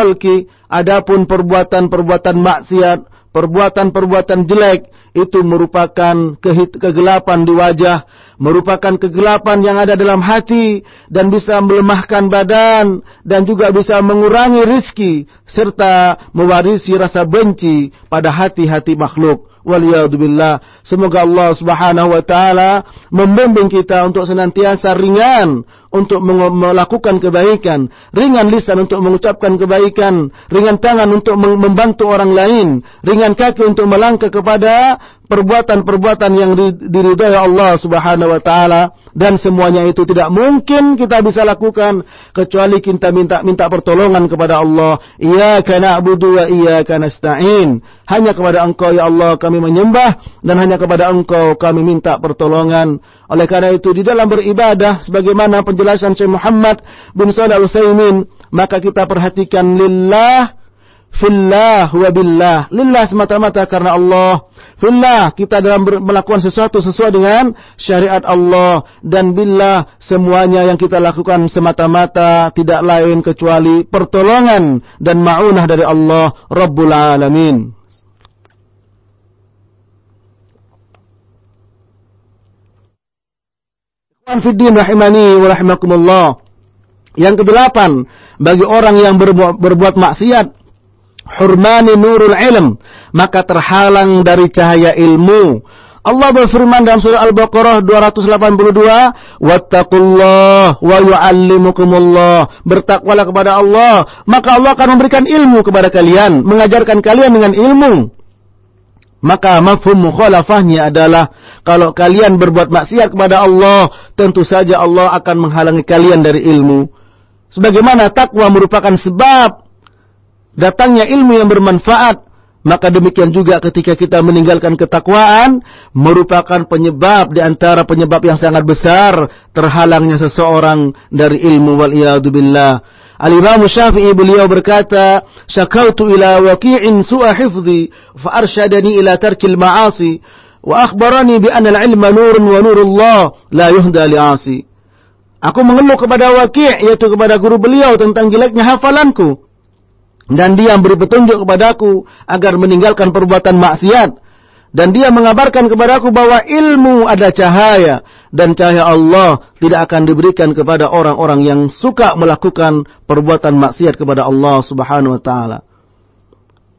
Adapun perbuatan-perbuatan maksiat, perbuatan-perbuatan jelek, itu merupakan kegelapan di wajah, merupakan kegelapan yang ada dalam hati dan bisa melemahkan badan dan juga bisa mengurangi rizki serta mewarisi rasa benci pada hati-hati makhluk. Waliyadzubillah. Semoga Allah Subhanahu wa taala membimbing kita untuk senantiasa ringan untuk melakukan kebaikan, ringan lisan untuk mengucapkan kebaikan, ringan tangan untuk membantu orang lain, ringan kaki untuk melangkah kepada perbuatan-perbuatan yang diridhai Allah Subhanahu wa taala dan semuanya itu tidak mungkin kita bisa lakukan kecuali kita minta minta pertolongan kepada Allah. Iyyaka na'budu wa iyyaka nasta'in. Hanya kepada Engkau ya Allah kami menyembah dan hanya kepada Engkau kami minta pertolongan. Oleh karena itu di dalam beribadah sebagaimana penjelasan Syekh Muhammad bin Shalih Al-Utsaimin, maka kita perhatikan lillah fillah wa billah. Lillah semata-mata karena Allah. Fillah kita dalam melakukan sesuatu sesuai dengan syariat Allah dan billah semuanya yang kita lakukan semata-mata tidak lain kecuali pertolongan dan maunah dari Allah Rabbul Alamin. Fiddin rahimani wa rahimakumullah. Yang kedelapan, bagi orang yang berbuat, berbuat maksiat, hurmani nurul ilm, maka terhalang dari cahaya ilmu. Allah berfirman dalam surah Al-Baqarah 282, "Wattaqullah wa yu'allimukumullah." Bertakwalah kepada Allah, maka Allah akan memberikan ilmu kepada kalian, mengajarkan kalian dengan ilmu. Maka mafhum mukhalafahnya adalah kalau kalian berbuat maksiat kepada Allah, tentu saja Allah akan menghalangi kalian dari ilmu. Sebagaimana takwa merupakan sebab datangnya ilmu yang bermanfaat, maka demikian juga ketika kita meninggalkan ketakwaan merupakan penyebab di antara penyebab yang sangat besar terhalangnya seseorang dari ilmu wal billah. Al-Imam Syafi'i beliau berkata, "Syakautu ila waqi'in su'a hifdhi fa arsyadani ila tarkil ma'asi wa akhbarani bi anna al-ilma nurun wa nurullah la yuhda li'asi." Aku mengeluh kepada Waqi' yaitu kepada guru beliau tentang jeleknya hafalanku dan dia memberi petunjuk kepadaku agar meninggalkan perbuatan maksiat dan dia mengabarkan kepadaku bahwa ilmu ada cahaya dan cahaya Allah tidak akan diberikan kepada orang-orang yang suka melakukan perbuatan maksiat kepada Allah Subhanahu wa taala.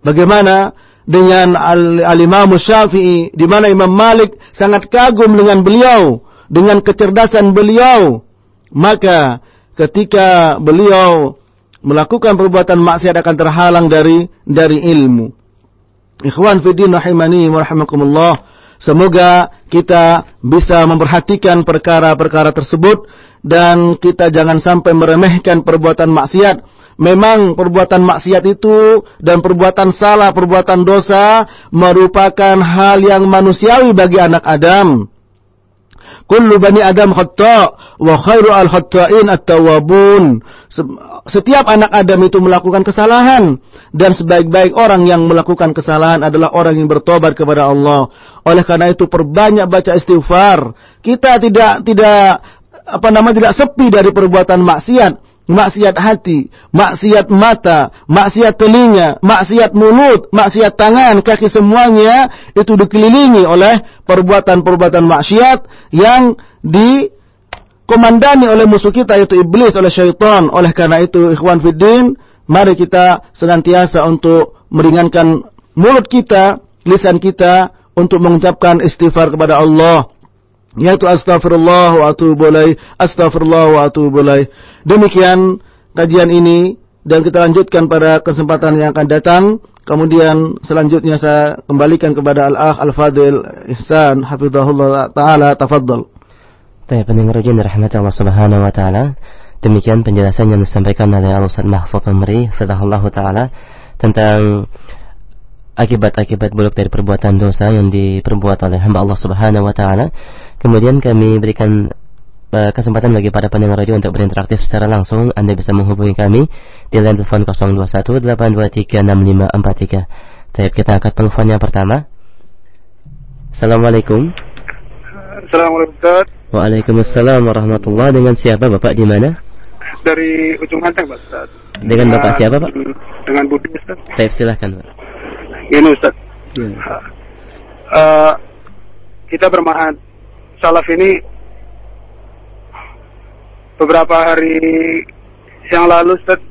Bagaimana dengan Al-Imam Syafi'i di mana Imam Malik sangat kagum dengan beliau, dengan kecerdasan beliau. Maka ketika beliau melakukan perbuatan maksiat akan terhalang dari dari ilmu. Ikhwan fillah rahimani wa. Semoga kita bisa memperhatikan perkara-perkara tersebut dan kita jangan sampai meremehkan perbuatan maksiat. Memang perbuatan maksiat itu dan perbuatan salah, perbuatan dosa merupakan hal yang manusiawi bagi anak Adam. Kullu bani Adam khata wa khairu al khata'in at-tawwabun. Setiap anak Adam itu melakukan kesalahan dan sebaik-baik orang yang melakukan kesalahan adalah orang yang bertobat kepada Allah. Oleh karena itu perbanyak baca istighfar. Kita tidak tidak apa nama tidak sepi dari perbuatan maksiat maksiat hati, maksiat mata, maksiat telinga, maksiat mulut, maksiat tangan, kaki semuanya itu dikelilingi oleh perbuatan-perbuatan maksiat yang dikomandani oleh musuh kita yaitu iblis oleh syaitan. Oleh karena itu ikhwan fiddin, mari kita senantiasa untuk meringankan mulut kita, lisan kita untuk mengucapkan istighfar kepada Allah yaitu astagfirullah wa atubu ilaih, astagfirullah wa atubu ilaih. Demikian kajian ini dan kita lanjutkan pada kesempatan yang akan datang. Kemudian selanjutnya saya kembalikan kepada Al-Akh Al-Fadil Ihsan Hafizahullah Ta'ala Tafadhal. Baik, pendengar ujian rahmat Allah Subhanahu wa taala. Demikian penjelasan yang disampaikan oleh Al Ustaz Mahfud Umri Fadhahullah taala tentang akibat-akibat buruk dari perbuatan dosa yang diperbuat oleh hamba Allah Subhanahu wa taala. Kemudian kami berikan uh, kesempatan bagi para pendengar radio untuk berinteraktif secara langsung. Anda bisa menghubungi kami di line telepon 0218236543. Tapi kita angkat telepon yang pertama. Assalamualaikum. Assalamualaikum Waalaikumsalam warahmatullahi Dengan siapa Bapak di mana? Dari ujung Anteng Pak Dengan Bapak siapa Pak? Dengan Budi Ustaz. Baik silahkan Pak. Ini Ustaz. Ya. Uh, kita bermahat salaf ini beberapa hari yang lalu Ustaz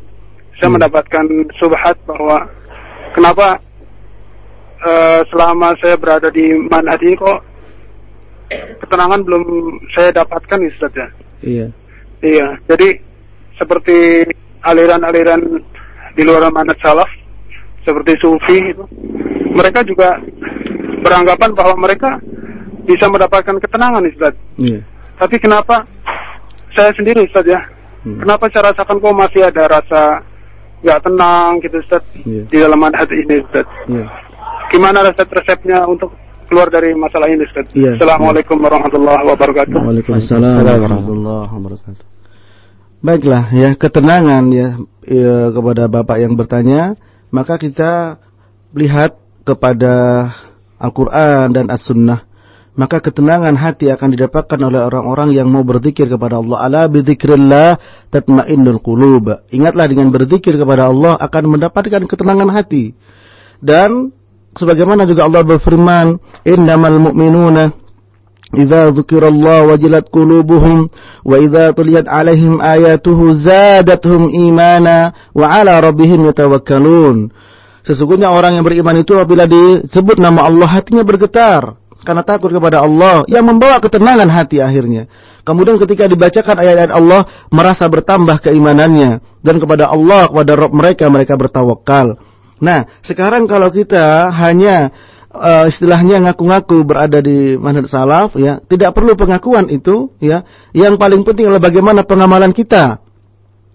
saya hmm. mendapatkan subhat bahwa kenapa uh, selama saya berada di manhaj ini kok ketenangan belum saya dapatkan Ustaz ya. Iya. Iya, jadi seperti aliran-aliran di luar manhaj salaf seperti sufi itu mereka juga beranggapan bahwa mereka bisa mendapatkan ketenangan Ustaz. Iya. Tapi kenapa saya sendiri Ustaz ya? Hmm. Kenapa saya rasakan kok masih ada rasa nggak tenang gitu Ustaz iya. di dalam manhaj ini Ustaz? Iya. Gimana resep resepnya untuk keluar dari masalah ini Ustaz? Iya. Assalamualaikum warahmatullahi wabarakatuh. Waalaikumsalam warahmatullahi wabarakatuh. Baiklah ya ketenangan ya, ya kepada Bapak yang bertanya maka kita lihat kepada Al-Quran dan As-Sunnah, maka ketenangan hati akan didapatkan oleh orang-orang yang mau berzikir kepada Allah. Ala bidzikrillah tatmainnul qulub. Ingatlah dengan berzikir kepada Allah akan mendapatkan ketenangan hati. Dan sebagaimana juga Allah berfirman, "Innamal mu'minuna idza dzukirallahu wajilat qulubuhum wa idza tuliyat 'alaihim ayatuhu zadatuhum imana wa 'ala rabbihim yatawakkalun." Sesungguhnya orang yang beriman itu apabila disebut nama Allah hatinya bergetar karena takut kepada Allah yang membawa ketenangan hati akhirnya. Kemudian ketika dibacakan ayat-ayat Allah merasa bertambah keimanannya dan kepada Allah kepada Rob mereka mereka bertawakal. Nah, sekarang kalau kita hanya uh, istilahnya ngaku-ngaku berada di manhaj salaf ya, tidak perlu pengakuan itu ya. Yang paling penting adalah bagaimana pengamalan kita.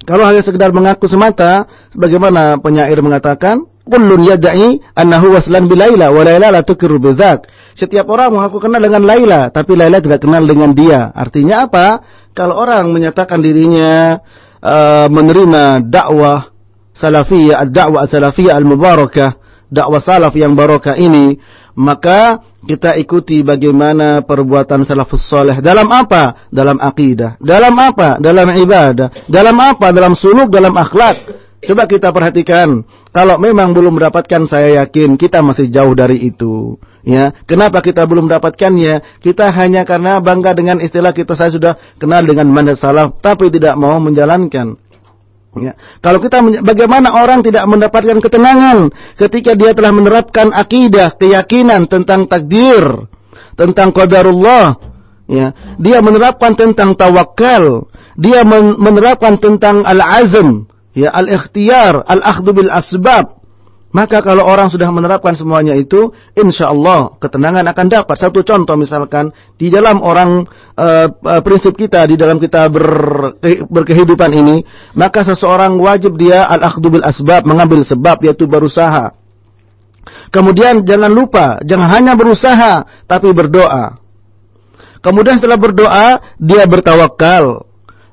Kalau hanya sekedar mengaku semata, sebagaimana penyair mengatakan, Kullun yad'i annahu waslan bi Laila wa Laila la tukiru bidzak. Setiap orang mengaku kenal dengan Laila, tapi Laila tidak kenal dengan dia. Artinya apa? Kalau orang menyatakan dirinya uh, menerima dakwah salafiyah, dakwah salafiyah al-mubarakah, dakwah salaf yang barokah ini, maka kita ikuti bagaimana perbuatan salafus soleh dalam apa? Dalam akidah. Dalam apa? Dalam ibadah. Dalam apa? Dalam suluk, dalam akhlak. Coba kita perhatikan, kalau memang belum mendapatkan, saya yakin kita masih jauh dari itu. Ya, kenapa kita belum mendapatkannya? Kita hanya karena bangga dengan istilah kita saya sudah kenal dengan manhaj salaf, tapi tidak mau menjalankan. Ya. Kalau kita bagaimana orang tidak mendapatkan ketenangan ketika dia telah menerapkan akidah, keyakinan tentang takdir, tentang qadarullah, ya. Dia menerapkan tentang tawakal, dia menerapkan tentang al-azm, ya al-ikhtiyar, al-akhdhu bil asbab. Maka kalau orang sudah menerapkan semuanya itu, insya Allah ketenangan akan dapat. Satu contoh misalkan di dalam orang uh, prinsip kita di dalam kita ber, berkehidupan ini, maka seseorang wajib dia al-akhdhu bil asbab, mengambil sebab yaitu berusaha. Kemudian jangan lupa, jangan hanya berusaha tapi berdoa. Kemudian setelah berdoa, dia bertawakal.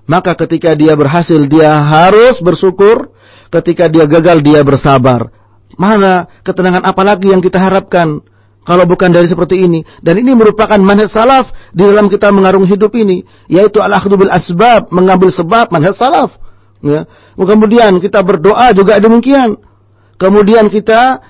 Maka ketika dia berhasil dia harus bersyukur, ketika dia gagal dia bersabar. Mana ketenangan apa lagi yang kita harapkan kalau bukan dari seperti ini? Dan ini merupakan manhaj salaf di dalam kita mengarung hidup ini, yaitu al-akhdhu asbab, mengambil sebab manhaj salaf. Ya. Kemudian kita berdoa juga demikian. Kemudian kita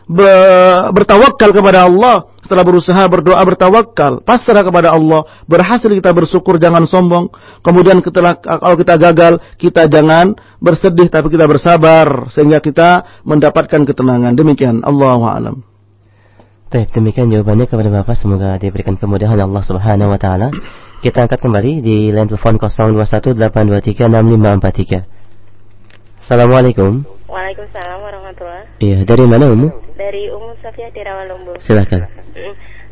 bertawakal kepada Allah setelah berusaha berdoa bertawakal, pasrah kepada Allah, berhasil kita bersyukur jangan sombong. Kemudian setelah kalau kita gagal, kita jangan bersedih tapi kita bersabar sehingga kita mendapatkan ketenangan. Demikian Allah alam. Baik, demikian jawabannya kepada Bapak. Semoga diberikan kemudahan Allah Subhanahu wa taala. Kita angkat kembali di line telepon 0218236543. Assalamualaikum. Waalaikumsalam warahmatullahi Iya, dari mana Umu? Dari Umu Safia di Rawalumbu. Silakan.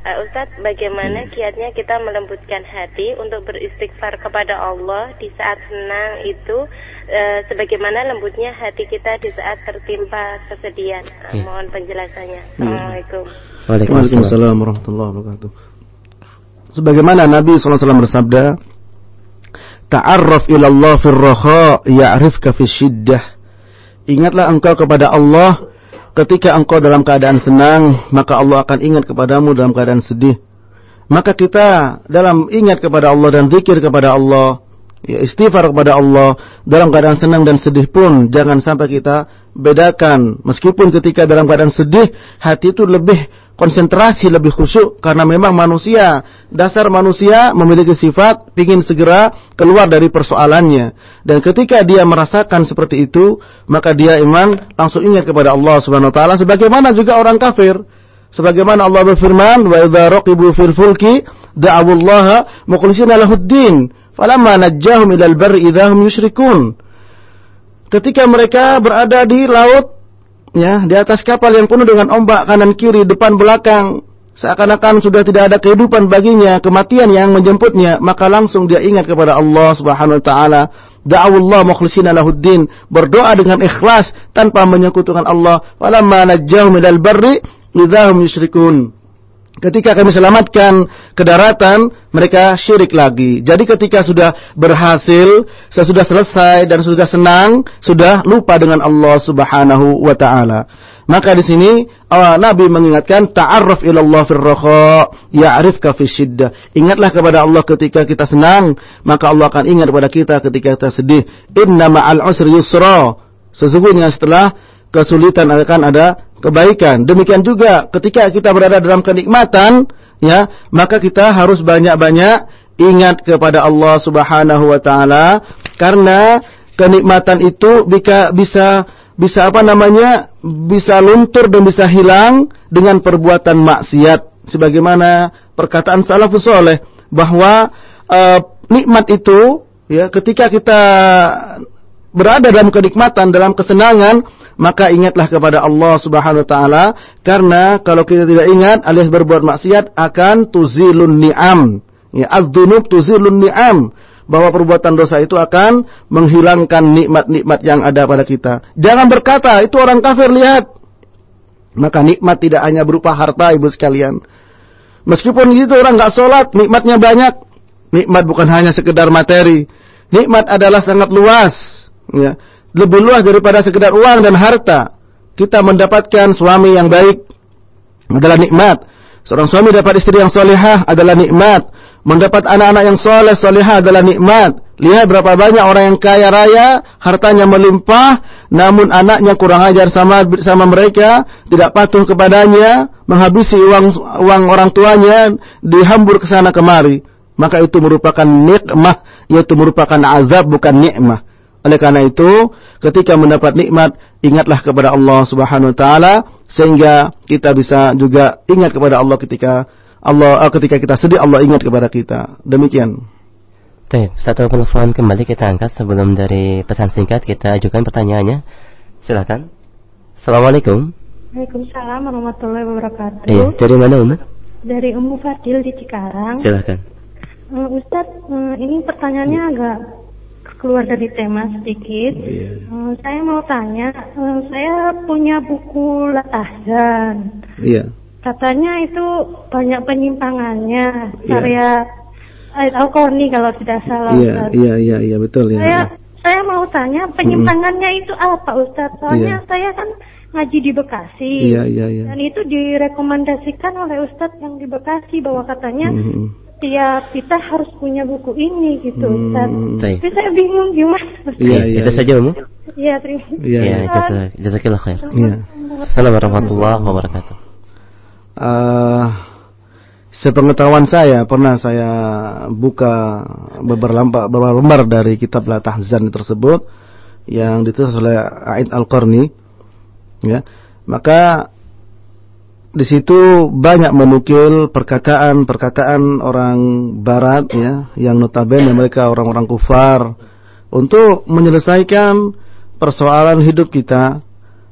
Uh, Ustadz, bagaimana kiatnya kita melembutkan hati untuk beristighfar kepada Allah di saat senang itu, uh, sebagaimana lembutnya hati kita di saat tertimpa kesedihan. Uh, Mohon penjelasannya. Iya. Assalamualaikum. Waalaikumsalam warahmatullahi wabarakatuh. Sebagaimana Nabi SAW bersabda, Ta'arraf ilallah firraha ya'rifka fi syiddah Ingatlah engkau kepada Allah ketika engkau dalam keadaan senang, maka Allah akan ingat kepadamu dalam keadaan sedih. Maka kita dalam ingat kepada Allah dan zikir kepada Allah, ya istighfar kepada Allah dalam keadaan senang dan sedih pun jangan sampai kita bedakan. Meskipun ketika dalam keadaan sedih, hati itu lebih konsentrasi lebih khusyuk karena memang manusia dasar manusia memiliki sifat ingin segera keluar dari persoalannya. Dan ketika dia merasakan seperti itu maka dia iman langsung ingat kepada Allah Subhanahu wa taala. Sebagaimana juga orang kafir sebagaimana Allah berfirman wa idza raqibu fil fulki da'awallaha mukhlishina lahuddin falamma najjahum ilal barri idahum yusyrikun ketika mereka berada di laut ya di atas kapal yang penuh dengan ombak kanan kiri depan belakang seakan-akan sudah tidak ada kehidupan baginya kematian yang menjemputnya maka langsung dia ingat kepada Allah Subhanahu wa taala da'awullah mukhlishina lahuddin berdoa dengan ikhlas tanpa menyekutukan Allah. Falamma najjahum minal barri idzahum yusyrikun Ketika kami selamatkan ke daratan, mereka syirik lagi. Jadi ketika sudah berhasil, sesudah selesai dan sudah senang, sudah lupa dengan Allah Subhanahu wa taala. Maka di sini uh, Nabi mengingatkan ta'arraf ila Allah fil raha ya'rifka fi. Ingatlah kepada Allah ketika kita senang, maka Allah akan ingat kepada kita ketika kita sedih. Inna ma'al usri yusra. Sesungguhnya setelah kesulitan akan ada kebaikan. Demikian juga ketika kita berada dalam kenikmatan, ya, maka kita harus banyak-banyak ingat kepada Allah Subhanahu wa taala karena kenikmatan itu bisa bisa bisa apa namanya? bisa luntur dan bisa hilang dengan perbuatan maksiat sebagaimana perkataan salafus saleh bahwa uh, nikmat itu ya ketika kita berada dalam kenikmatan dalam kesenangan maka ingatlah kepada Allah Subhanahu wa taala karena kalau kita tidak ingat alias berbuat maksiat akan tuzilun ni'am. Ya, az-dzunub tuzilun ni'am bahwa perbuatan dosa itu akan menghilangkan nikmat-nikmat yang ada pada kita. Jangan berkata itu orang kafir lihat. Maka nikmat tidak hanya berupa harta ibu sekalian. Meskipun gitu orang nggak sholat, nikmatnya banyak. Nikmat bukan hanya sekedar materi. Nikmat adalah sangat luas. Ya lebih luas daripada sekedar uang dan harta. Kita mendapatkan suami yang baik adalah nikmat. Seorang suami dapat istri yang solehah adalah nikmat. Mendapat anak-anak yang soleh solehah adalah nikmat. Lihat berapa banyak orang yang kaya raya, hartanya melimpah, namun anaknya kurang ajar sama sama mereka, tidak patuh kepadanya, menghabisi uang uang orang tuanya, dihambur ke sana kemari. Maka itu merupakan nikmah, yaitu merupakan azab bukan nikmah. Oleh karena itu, ketika mendapat nikmat, ingatlah kepada Allah Subhanahu wa taala sehingga kita bisa juga ingat kepada Allah ketika Allah eh, ketika kita sedih Allah ingat kepada kita. Demikian. Baik, satu penelpon kembali kita angkat sebelum dari pesan singkat kita ajukan pertanyaannya. Silakan. Assalamualaikum. Waalaikumsalam warahmatullahi wabarakatuh. Iya, dari mana Umu? Dari Umu Fadil di Cikarang. Silakan. Uh, Ustadz, uh, ini pertanyaannya agak keluar dari tema sedikit. Oh, iya. uh, saya mau tanya, uh, saya punya buku Latahzan. Iya. Katanya itu banyak penyimpangannya, iya. karya Ait al kalau tidak salah. Iya, iya, iya, iya, betul ya. Saya saya mau tanya penyimpangannya mm. itu apa Ustaz? Soalnya iya. saya kan ngaji di Bekasi. Iya, iya, iya. Dan itu direkomendasikan oleh Ustadz yang di Bekasi bahwa katanya mm -hmm tiap kita harus punya buku ini gitu hmm. Ustaz. Tapi saya bingung gimana. Iya, iya. Itu saja, Umu. Iya, terima kasih. Iya, ya, jazak, jazakillah khair. Iya. Assalamualaikum warahmatullahi wabarakatuh. Uh, sepengetahuan saya pernah saya buka beberapa lembar, beberapa lembar dari kitab La Tahzan tersebut yang ditulis oleh Aid Al-Qarni ya. Maka di situ banyak menukil perkataan-perkataan orang barat ya yang notabene mereka orang-orang kufar untuk menyelesaikan persoalan hidup kita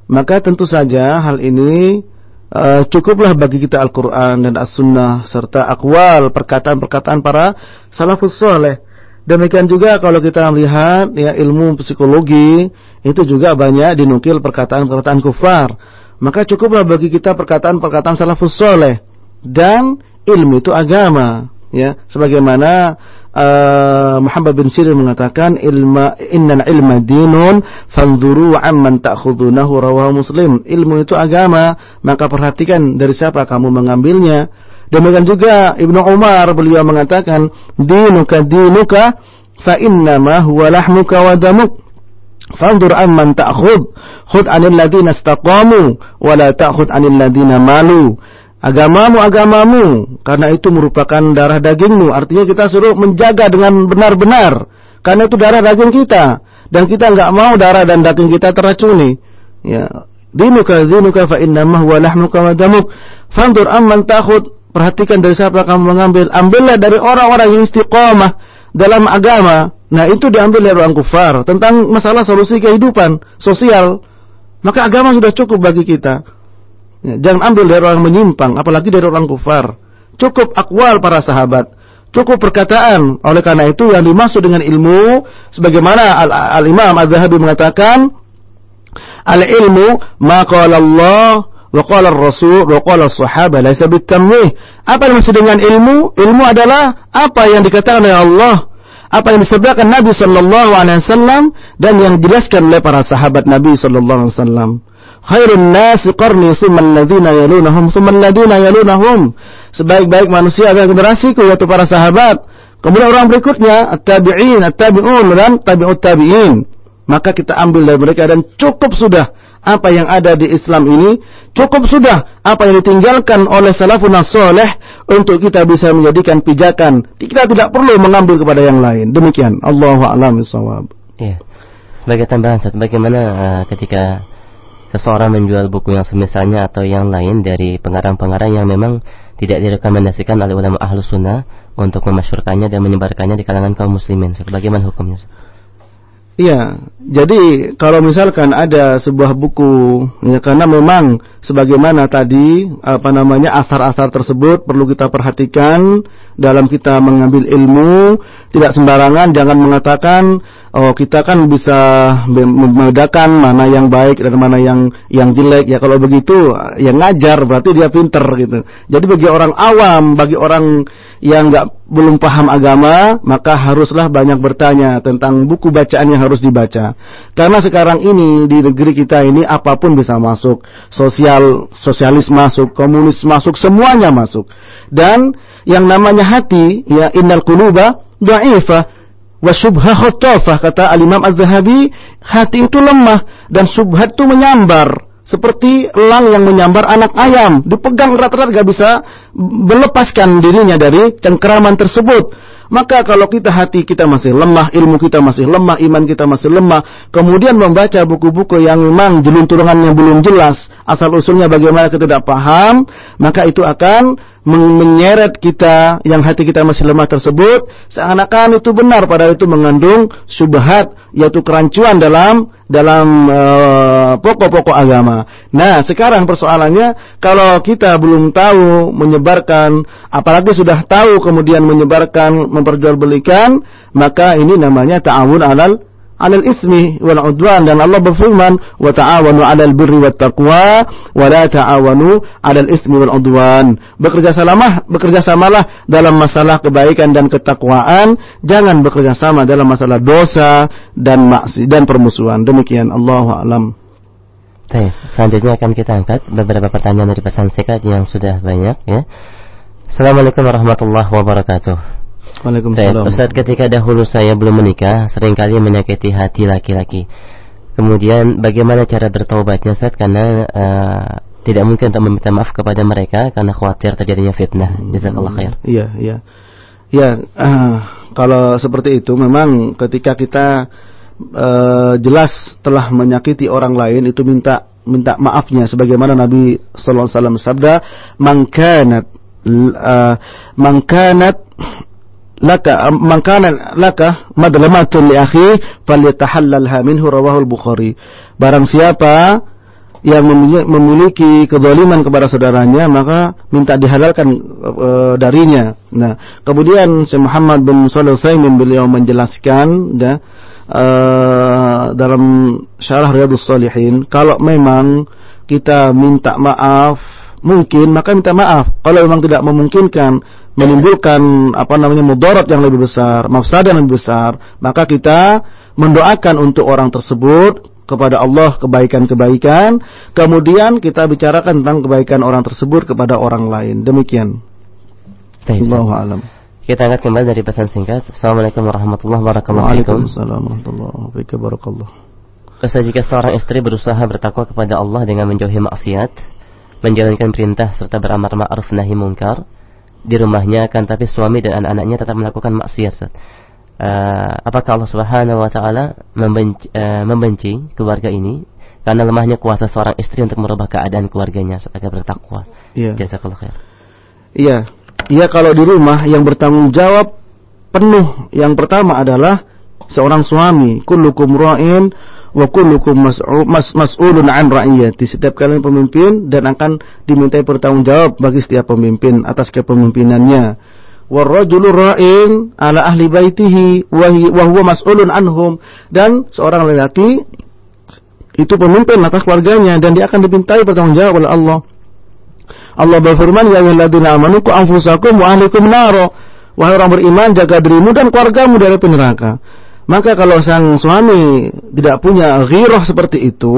maka tentu saja hal ini uh, cukuplah bagi kita Al-Quran dan As-Sunnah serta akwal perkataan-perkataan para salafus soleh. Demikian juga kalau kita melihat ya ilmu psikologi itu juga banyak dinukil perkataan-perkataan kufar. Maka cukuplah bagi kita perkataan-perkataan salafus soleh. Dan ilmu itu agama. Ya sebagaimana uh, Muhammad bin Sirin mengatakan ilma innal ilma dinun fanzuru amman ta'khudunahu rawahu muslim. Ilmu itu agama. Maka perhatikan dari siapa kamu mengambilnya. Demikian juga Ibnu Umar beliau mengatakan dinuka dinuka fa innama huwa lahmuka wa damuk. Fanzur amman ta'khud. Khud 'anil ladzina istaqamu wa la ta'khud 'anil ladzina malu. Agamamu agamamu karena itu merupakan darah dagingmu. Artinya kita suruh menjaga dengan benar-benar karena itu darah daging kita dan kita enggak mau darah dan daging kita teracuni. Ya, dinuka dinuka fa innama huwa lahmuka wa damuk. Fanzur amman ta'khud Perhatikan dari siapa kamu mengambil. Ambillah dari orang-orang yang istiqomah dalam agama. Nah itu diambil dari orang kufar. Tentang masalah solusi kehidupan sosial. Maka agama sudah cukup bagi kita. Ya, jangan ambil dari orang menyimpang. Apalagi dari orang kufar. Cukup akwal para sahabat. Cukup perkataan. Oleh karena itu yang dimaksud dengan ilmu. Sebagaimana Al-Imam Al Al-Zahabi mengatakan. Al-ilmu maqalallah wa qala ar-rasul wa qala as-sahaba laisa bitamwih. Apa yang maksud dengan ilmu? Ilmu adalah apa yang dikatakan oleh Allah, apa yang disebutkan Nabi sallallahu alaihi wasallam dan yang dijelaskan oleh para sahabat Nabi sallallahu alaihi wasallam. Khairun nas qarni thumma alladziina yalunahum thumma alladziina yalunahum. Sebaik-baik manusia adalah generasiku yaitu para sahabat. Kemudian orang berikutnya at-tabi'in, at-tabi'un dan tabi'ut tabi'in. Maka kita ambil dari mereka dan cukup sudah apa yang ada di Islam ini cukup sudah apa yang ditinggalkan oleh salafun soleh untuk kita bisa menjadikan pijakan. Kita tidak perlu mengambil kepada yang lain. Demikian. Allahu a'lam bishawab. Iya. Sebagai tambahan, bagaimana uh, ketika seseorang menjual buku yang semisalnya atau yang lain dari pengarang-pengarang yang memang tidak direkomendasikan oleh ulama ahlu sunnah untuk memasyurkannya dan menyebarkannya di kalangan kaum muslimin. Bagaimana hukumnya? Iya, jadi kalau misalkan ada sebuah buku, ya karena memang sebagaimana tadi apa namanya asar-asar tersebut perlu kita perhatikan dalam kita mengambil ilmu, tidak sembarangan, jangan mengatakan oh kita kan bisa membedakan mana yang baik dan mana yang yang jelek. Ya kalau begitu yang ngajar berarti dia pinter gitu. Jadi bagi orang awam, bagi orang yang nggak belum paham agama, maka haruslah banyak bertanya tentang buku bacaan yang harus dibaca. Karena sekarang ini di negeri kita ini apa pun bisa masuk, sosial sosialis masuk, komunis masuk, semuanya masuk. Dan yang namanya hati, ya innal quluba dhaifah wa syubha khattafah kata al-Imam Az-Zahabi, hati itu lemah dan subhat itu menyambar seperti elang yang menyambar anak ayam, dipegang erat-erat gak bisa melepaskan dirinya dari cengkeraman tersebut. Maka kalau kita hati kita masih lemah, ilmu kita masih lemah, iman kita masih lemah, kemudian membaca buku-buku yang memang jelunturungan yang belum jelas, asal usulnya bagaimana kita tidak paham, maka itu akan menyeret kita yang hati kita masih lemah tersebut seakan-akan itu benar padahal itu mengandung subhat yaitu kerancuan dalam dalam eh, pokok-pokok uh, agama. Nah, sekarang persoalannya kalau kita belum tahu menyebarkan apalagi sudah tahu kemudian menyebarkan memperjualbelikan maka ini namanya ta'awun alal alal ismi wal udwan. Dan Allah berfirman wa ta'awanu 'alal birri wat taqwa wa la ta'awanu 'alal ismi wal udwan. Bekerja sama bekerja samalah dalam masalah kebaikan dan ketakwaan. Jangan bekerja sama dalam masalah dosa dan maksi dan permusuhan. Demikian Allahu a'lam. Baik, selanjutnya akan kita angkat beberapa pertanyaan dari pesan singkat yang sudah banyak ya. Assalamualaikum warahmatullahi wabarakatuh. Waalaikumsalam. Ustaz ketika dahulu saya belum menikah sering kali menyakiti hati laki-laki. Kemudian bagaimana cara bertobatnya Ustaz karena uh, tidak mungkin untuk meminta maaf kepada mereka karena khawatir terjadinya fitnah. Jazakallah khair. Iya, iya. Ya, uh, kalau seperti itu memang ketika kita uh, jelas telah menyakiti orang lain itu minta minta maafnya sebagaimana Nabi sallallahu alaihi wasallam sabda, "Man kanat uh, man kanat laka man laka madlamatun li akhi falyatahallalha minhu rawahul bukhari barang siapa yang memiliki kezaliman kepada saudaranya maka minta dihalalkan e, darinya. Nah, kemudian Syekh Muhammad bin Shalih Utsaimin beliau menjelaskan ya e, dalam Syarah Riyadhus Shalihin kalau memang kita minta maaf mungkin maka minta maaf. Kalau memang tidak memungkinkan menimbulkan apa namanya mudarat yang lebih besar, mafsadah yang lebih besar, maka kita mendoakan untuk orang tersebut kepada Allah kebaikan-kebaikan, kemudian kita bicarakan tentang kebaikan orang tersebut kepada orang lain. Demikian. Allahu alam. Kita angkat kembali dari pesan singkat. Assalamualaikum warahmatullahi wabarakatuh. Waalaikumsalam warahmatullahi wabarakatuh. Ustaz jika seorang istri berusaha bertakwa kepada Allah dengan menjauhi maksiat, menjalankan perintah serta beramar ma'ruf nahi mungkar di rumahnya kan tapi suami dan anak-anaknya tetap melakukan maksiat uh, apakah Allah Subhanahu wa taala membenci, uh, membenci keluarga ini karena lemahnya kuasa seorang istri untuk merubah keadaan keluarganya agar bertakwa. Iya. Jazakallahu khair. Iya. Iya kalau di rumah yang bertanggung jawab penuh yang pertama adalah seorang suami, kullukum ra'in wa kullukum mas'ulun an ra'iyati. Setiap kalian pemimpin dan akan dimintai pertanggungjawab bagi setiap pemimpin atas kepemimpinannya warrajulu ra'in ala ahli baitihi wa huwa mas'ulun anhum dan seorang lelaki itu pemimpin atas keluarganya dan dia akan dimintai pertanggungjawab oleh Allah. Allah berfirman ya ayyuhalladzina amanu qu anfusakum wa ahlikum naro. Wahai orang beriman jaga dirimu dan keluargamu dari neraka. Maka kalau sang suami tidak punya ghirah seperti itu,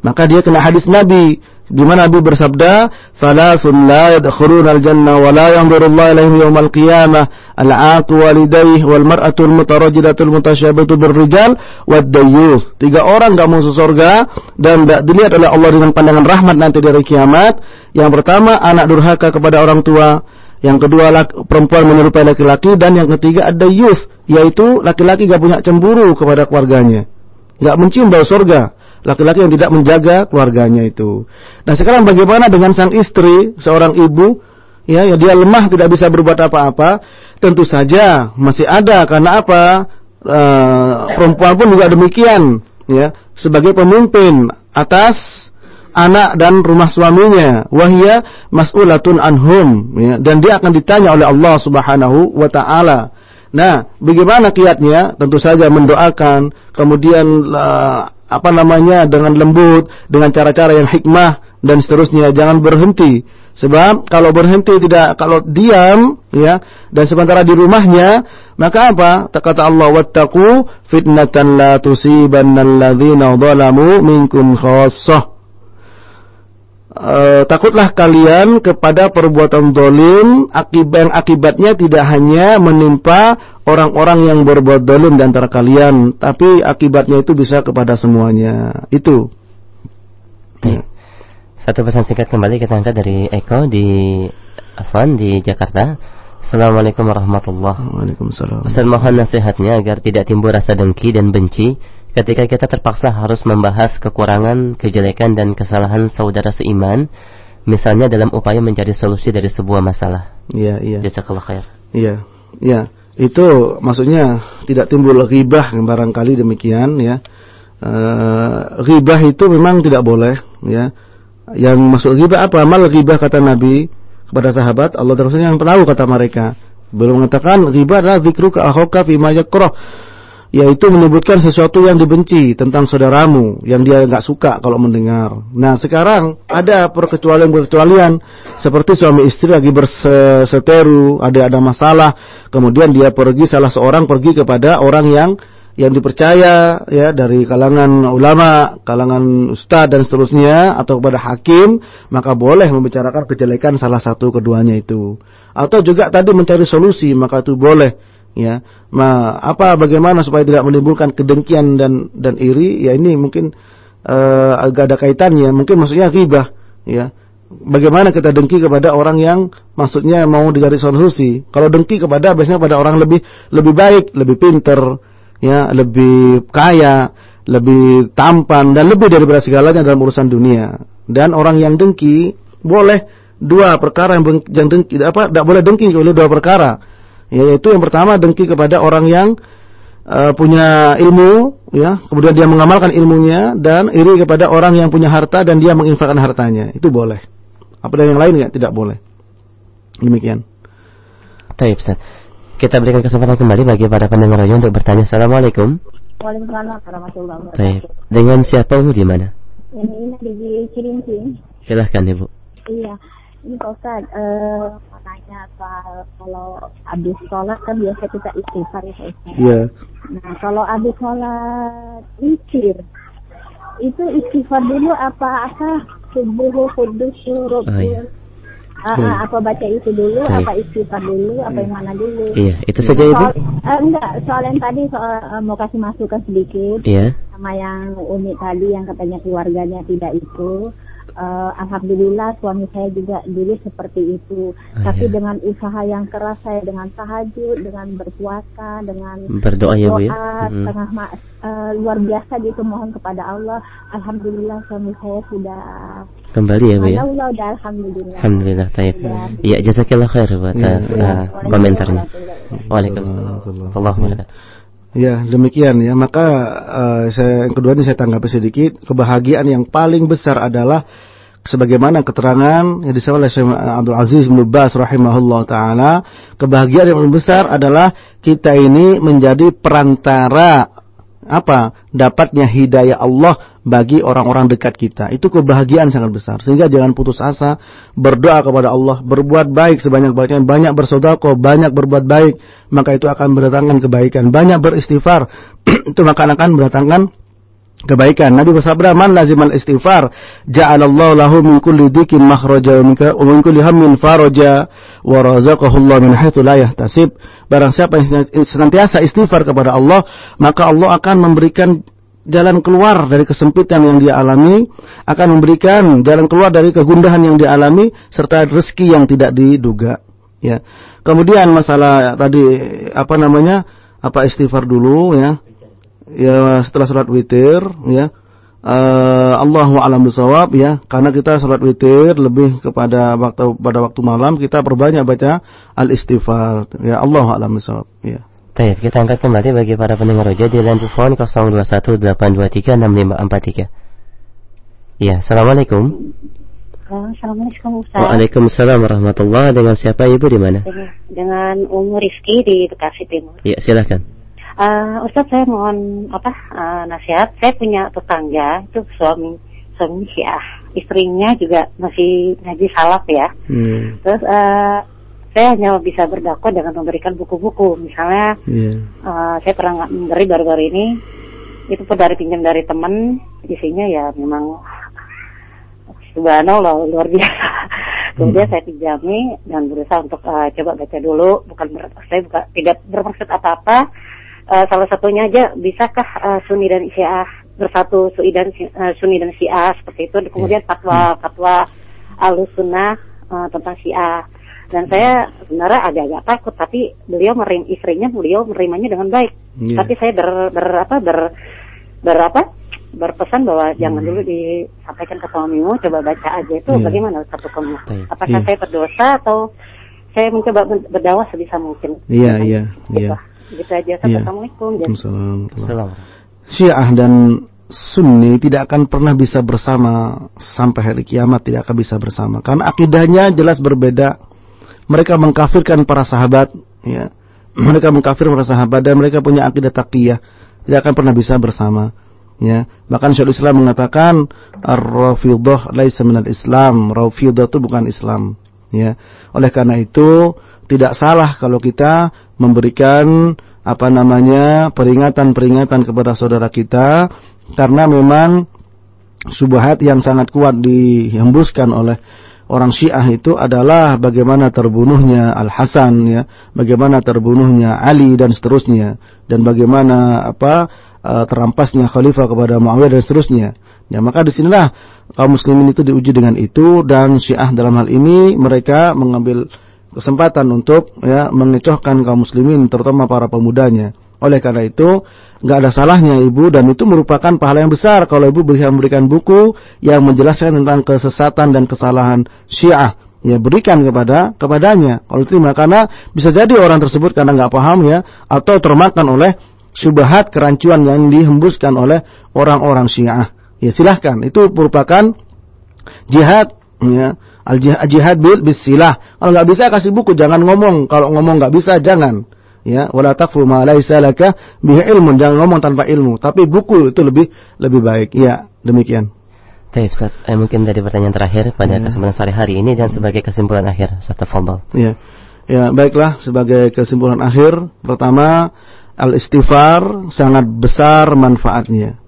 maka dia kena hadis Nabi di mana Nabi bersabda, "Thalathun la yadkhuluna al-jannah wa la yanzuru Allah ilaihim yawmal qiyamah, al-'aqu walidayh wal mar'atu al-mutarajjilatu al-mutasyabbihatu birrijal wad dayyus." Tiga orang enggak masuk surga dan dilihat oleh Allah dengan pandangan rahmat nanti dari kiamat. Yang pertama, anak durhaka kepada orang tua. Yang kedua, perempuan menyerupai laki-laki dan yang ketiga ada youth, yaitu laki-laki enggak punya cemburu kepada keluarganya. Enggak mencium bau surga laki-laki yang tidak menjaga keluarganya itu. Nah sekarang bagaimana dengan sang istri, seorang ibu, ya, ya dia lemah tidak bisa berbuat apa-apa, tentu saja masih ada karena apa? E, perempuan pun juga demikian, ya, sebagai pemimpin atas anak dan rumah suaminya, wahia mas'ulatun anhum, ya, dan dia akan ditanya oleh Allah Subhanahu wa taala. Nah, bagaimana kiatnya? Tentu saja mendoakan, kemudian apa namanya dengan lembut, dengan cara-cara yang hikmah dan seterusnya. Jangan berhenti. Sebab kalau berhenti tidak kalau diam ya dan sementara di rumahnya maka apa? Kata Allah wattaqu fitnatan la tusibannal ladzina zalamu minkum khassah. Uh, takutlah kalian kepada perbuatan dolim akibat yang akibatnya tidak hanya menimpa orang-orang yang berbuat dolim di antara kalian, tapi akibatnya itu bisa kepada semuanya. Itu. Ya. Satu pesan singkat kembali kita angkat dari Eko di Afan di Jakarta. Assalamualaikum warahmatullahi wabarakatuh. Ustaz mohon nasihatnya agar tidak timbul rasa dengki dan benci ketika kita terpaksa harus membahas kekurangan, kejelekan dan kesalahan saudara seiman, misalnya dalam upaya mencari solusi dari sebuah masalah. Iya, iya. Jazakallah khair. Iya, iya itu maksudnya tidak timbul ghibah barangkali demikian ya. E, ghibah itu memang tidak boleh ya. Yang masuk ghibah apa? Amal ghibah kata Nabi kepada sahabat Allah Rasulnya yang tahu kata mereka. Belum mengatakan ghibah adalah zikru ka akhoka fi ma yakrah yaitu menyebutkan sesuatu yang dibenci tentang saudaramu yang dia nggak suka kalau mendengar. Nah sekarang ada perkecualian-perkecualian seperti suami istri lagi berseteru, ada ada masalah, kemudian dia pergi salah seorang pergi kepada orang yang yang dipercaya ya dari kalangan ulama, kalangan ustadz dan seterusnya atau kepada hakim, maka boleh membicarakan kejelekan salah satu keduanya itu. Atau juga tadi mencari solusi, maka itu boleh ya. Ma apa bagaimana supaya tidak menimbulkan kedengkian dan dan iri? Ya ini mungkin uh, agak ada kaitannya. Mungkin maksudnya ghibah. Ya. Bagaimana kita dengki kepada orang yang maksudnya mau dicari solusi? Kalau dengki kepada biasanya pada orang lebih lebih baik lebih pinter ya lebih kaya lebih tampan dan lebih daripada segalanya dalam urusan dunia. Dan orang yang dengki boleh dua perkara yang, yang dengki apa tidak boleh dengki kalau dua perkara yaitu yang pertama dengki kepada orang yang uh, punya ilmu ya, kemudian dia mengamalkan ilmunya dan iri kepada orang yang punya harta dan dia menginfakkan hartanya. Itu boleh. Apa ada yang lain enggak? Tidak boleh. Demikian. Baik, Ustaz. Kita berikan kesempatan kembali bagi para pendengar untuk bertanya. Assalamualaikum. Waalaikumsalam warahmatullahi wabarakatuh. Dengan siapa Ibu di mana? Ini di Cilincing. Silahkan Ibu. Iya. Ini Pak Ustaz, uh, soal kalau habis sholat kan biasa kita istighfar ya. Iya. Nah kalau habis sholat mikir, itu istighfar dulu apa apa subuh kudus iya. Uh, apa baca itu dulu, Baik. apa istighfar dulu, apa yang mana dulu? Iya, itu saja ibu. Soal, uh, enggak, soal yang tadi soal uh, mau kasih masukan sedikit. Iya. Sama yang unik tadi yang katanya keluarganya tidak itu uh, alhamdulillah suami saya juga dulu seperti itu. Oh, Tapi iya. dengan usaha yang keras saya dengan tahajud, dengan berpuasa, dengan berdoa ya Bu ya. Hmm. Tengah uh, luar biasa gitu mohon kepada Allah. Alhamdulillah suami saya sudah kembali ya Bu ya. Allah udah alhamdulillah. Alhamdulillah taib. Ya jazakallah khair atas ya. uh, komentarnya. Waalaikumsalam. Allahumma Ya, demikian ya. Maka uh, saya yang kedua ini saya tanggapi sedikit. Kebahagiaan yang paling besar adalah sebagaimana keterangan yang disebut oleh Syekh Abdul Aziz bin Bas rahimahullah taala, kebahagiaan yang paling besar adalah kita ini menjadi perantara apa? dapatnya hidayah Allah bagi orang-orang dekat kita. Itu kebahagiaan sangat besar. Sehingga jangan putus asa, berdoa kepada Allah, berbuat baik sebanyak-banyaknya, banyak bersedekah, banyak berbuat baik, maka itu akan mendatangkan kebaikan. Banyak beristighfar, itu maka akan mendatangkan kebaikan. Nabi bersabda, "Man lazimal istighfar, ja'alallahu lahu min kulli dikin makhraja wa min kulli hammin faraja wa razaqahu Allah min haitsu la yahtasib." Barang siapa yang senantiasa istighfar kepada Allah, maka Allah akan memberikan jalan keluar dari kesempitan yang dia alami, akan memberikan jalan keluar dari kegundahan yang dia alami serta rezeki yang tidak diduga. Ya. Kemudian masalah tadi apa namanya? Apa istighfar dulu ya. Ya setelah sholat witir ya. Uh, Allahu a'lam bishawab ya karena kita sholat witir lebih kepada waktu pada waktu malam kita perbanyak baca al istighfar ya Allahu a'lam bishawab ya Baik, kita angkat kembali bagi para pendengar roja di line telepon 0218236543. Iya, Assalamualaikum. Assalamualaikum Ustaz. Waalaikumsalam warahmatullahi Dengan siapa Ibu di mana? Dengan, dengan Umur Rizki di Bekasi Timur. Iya, silakan. Uh, Ustaz saya mohon apa uh, nasihat. Saya punya tetangga itu suami suami Syiah. Istrinya juga masih ngaji salaf ya. Hmm. Terus uh, saya hanya bisa berdakwah dengan memberikan buku-buku. Misalnya, yeah. Iya. uh, saya pernah memberi baru-baru ini, itu dari pinjam dari teman, isinya ya memang subhanallah luar biasa. Kemudian hmm. saya pinjami dan berusaha untuk uh, coba baca dulu, bukan ber, saya bukan tidak bermaksud apa-apa. Uh, salah satunya aja, bisakah uh, Sunni dan Syiah bersatu Sunni dan uh, Sunni dan Syiah seperti itu? Kemudian yeah. fatwa hmm. fatwa Alusunnah uh, tentang Syiah dan saya sebenarnya agak-agak takut tapi beliau merim istrinya beliau menerimanya dengan baik. Yeah. tapi saya ber, ber apa ber berapa berpesan bahwa hmm. jangan dulu disampaikan ke suamimu coba baca aja. Itu yeah. bagaimana satu hukumnya? Apakah yeah. saya berdosa atau saya mencoba berdakwah sebisa mungkin? Iya iya iya. Gitu aja. Iya. assalamualaikum. Assalamualaikum. Syiah dan Sunni tidak akan pernah bisa bersama sampai hari kiamat tidak akan bisa bersama. Karena akidahnya jelas berbeda mereka mengkafirkan para sahabat, ya. Mereka mengkafirkan para sahabat dan mereka punya akidah taqiyah, tidak akan pernah bisa bersama. Ya, bahkan Syekhul Islam mengatakan ar-rafidah laisa minal Islam, rafidah itu bukan Islam. Ya, oleh karena itu tidak salah kalau kita memberikan apa namanya peringatan-peringatan kepada saudara kita karena memang subhat yang sangat kuat dihembuskan oleh orang Syiah itu adalah bagaimana terbunuhnya Al Hasan ya, bagaimana terbunuhnya Ali dan seterusnya dan bagaimana apa uh, terampasnya khalifah kepada Muawiyah dan seterusnya. Ya, maka di sinilah kaum muslimin itu diuji dengan itu dan Syiah dalam hal ini mereka mengambil kesempatan untuk ya mengecohkan kaum muslimin terutama para pemudanya. Oleh karena itu, nggak ada salahnya ibu. Dan itu merupakan pahala yang besar kalau ibu berikan memberikan buku yang menjelaskan tentang kesesatan dan kesalahan Syiah. Ya berikan kepada kepadanya. Kalau terima karena bisa jadi orang tersebut karena nggak paham ya atau termakan oleh syubhat kerancuan yang dihembuskan oleh orang-orang Syiah. Ya silahkan, itu merupakan jihad ya. Al jihad bil bisilah kalau nggak bisa kasih buku. Jangan ngomong. Kalau ngomong nggak bisa jangan ya wala taqfu ma laisa laka bihi ilmun jangan ngomong tanpa ilmu tapi buku itu lebih lebih baik ya demikian Baik, Ustaz. Eh, mungkin dari pertanyaan terakhir pada ya. kesempatan sore hari ini dan sebagai kesimpulan akhir, Ustaz Tafadhol. Ya. Ya, baiklah sebagai kesimpulan akhir, pertama al-istighfar sangat besar manfaatnya.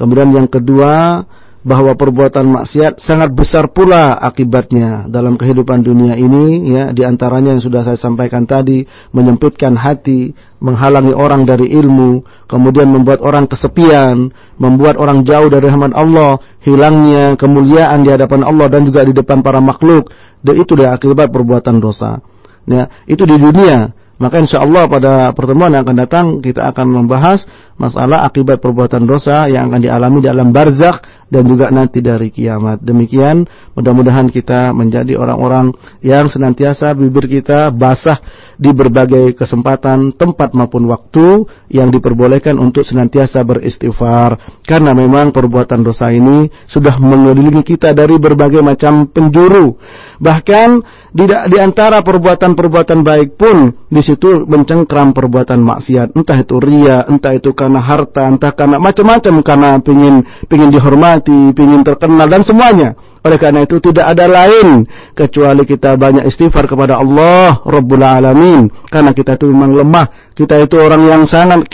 Kemudian yang kedua, bahwa perbuatan maksiat sangat besar pula akibatnya dalam kehidupan dunia ini ya di antaranya yang sudah saya sampaikan tadi menyempitkan hati, menghalangi orang dari ilmu, kemudian membuat orang kesepian, membuat orang jauh dari rahmat Allah, hilangnya kemuliaan di hadapan Allah dan juga di depan para makhluk. Dan itu dia akibat perbuatan dosa. Ya, itu di dunia. Maka insya Allah pada pertemuan yang akan datang kita akan membahas masalah akibat perbuatan dosa yang akan dialami dalam barzakh dan juga nanti dari kiamat. Demikian mudah-mudahan kita menjadi orang-orang yang senantiasa bibir kita basah di berbagai kesempatan, tempat maupun waktu yang diperbolehkan untuk senantiasa beristighfar. Karena memang perbuatan dosa ini sudah mengelilingi kita dari berbagai macam penjuru. Bahkan di, di antara perbuatan-perbuatan baik pun di situ mencengkram perbuatan maksiat. Entah itu ria, entah itu karena harta, entah karena macam-macam karena pingin pingin dihormati, pingin terkenal dan semuanya. Oleh karena itu tidak ada lain kecuali kita banyak istighfar kepada Allah Rabbul Alamin. Karena kita itu memang lemah. Kita itu orang yang sangat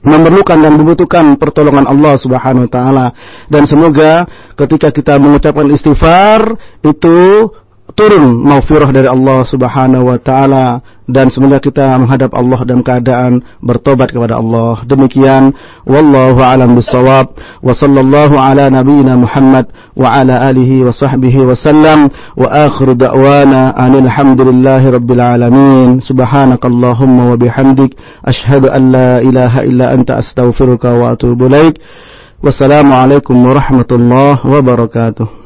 memerlukan dan membutuhkan pertolongan Allah Subhanahu wa taala dan semoga ketika kita mengucapkan istighfar itu turun maufirah dari Allah Subhanahu wa taala dan semoga kita menghadap Allah dalam keadaan bertobat kepada Allah. Demikian wallahu alam bisawab wa sallallahu ala nabiyyina Muhammad wa ala alihi wa sahbihi wa sallam wa akhiru da'wana anil hamdulillahi rabbil alamin. Subhanakallahumma wa bihamdik asyhadu an la ilaha illa anta astaghfiruka wa atubu ilaik. Wassalamualaikum warahmatullahi wabarakatuh.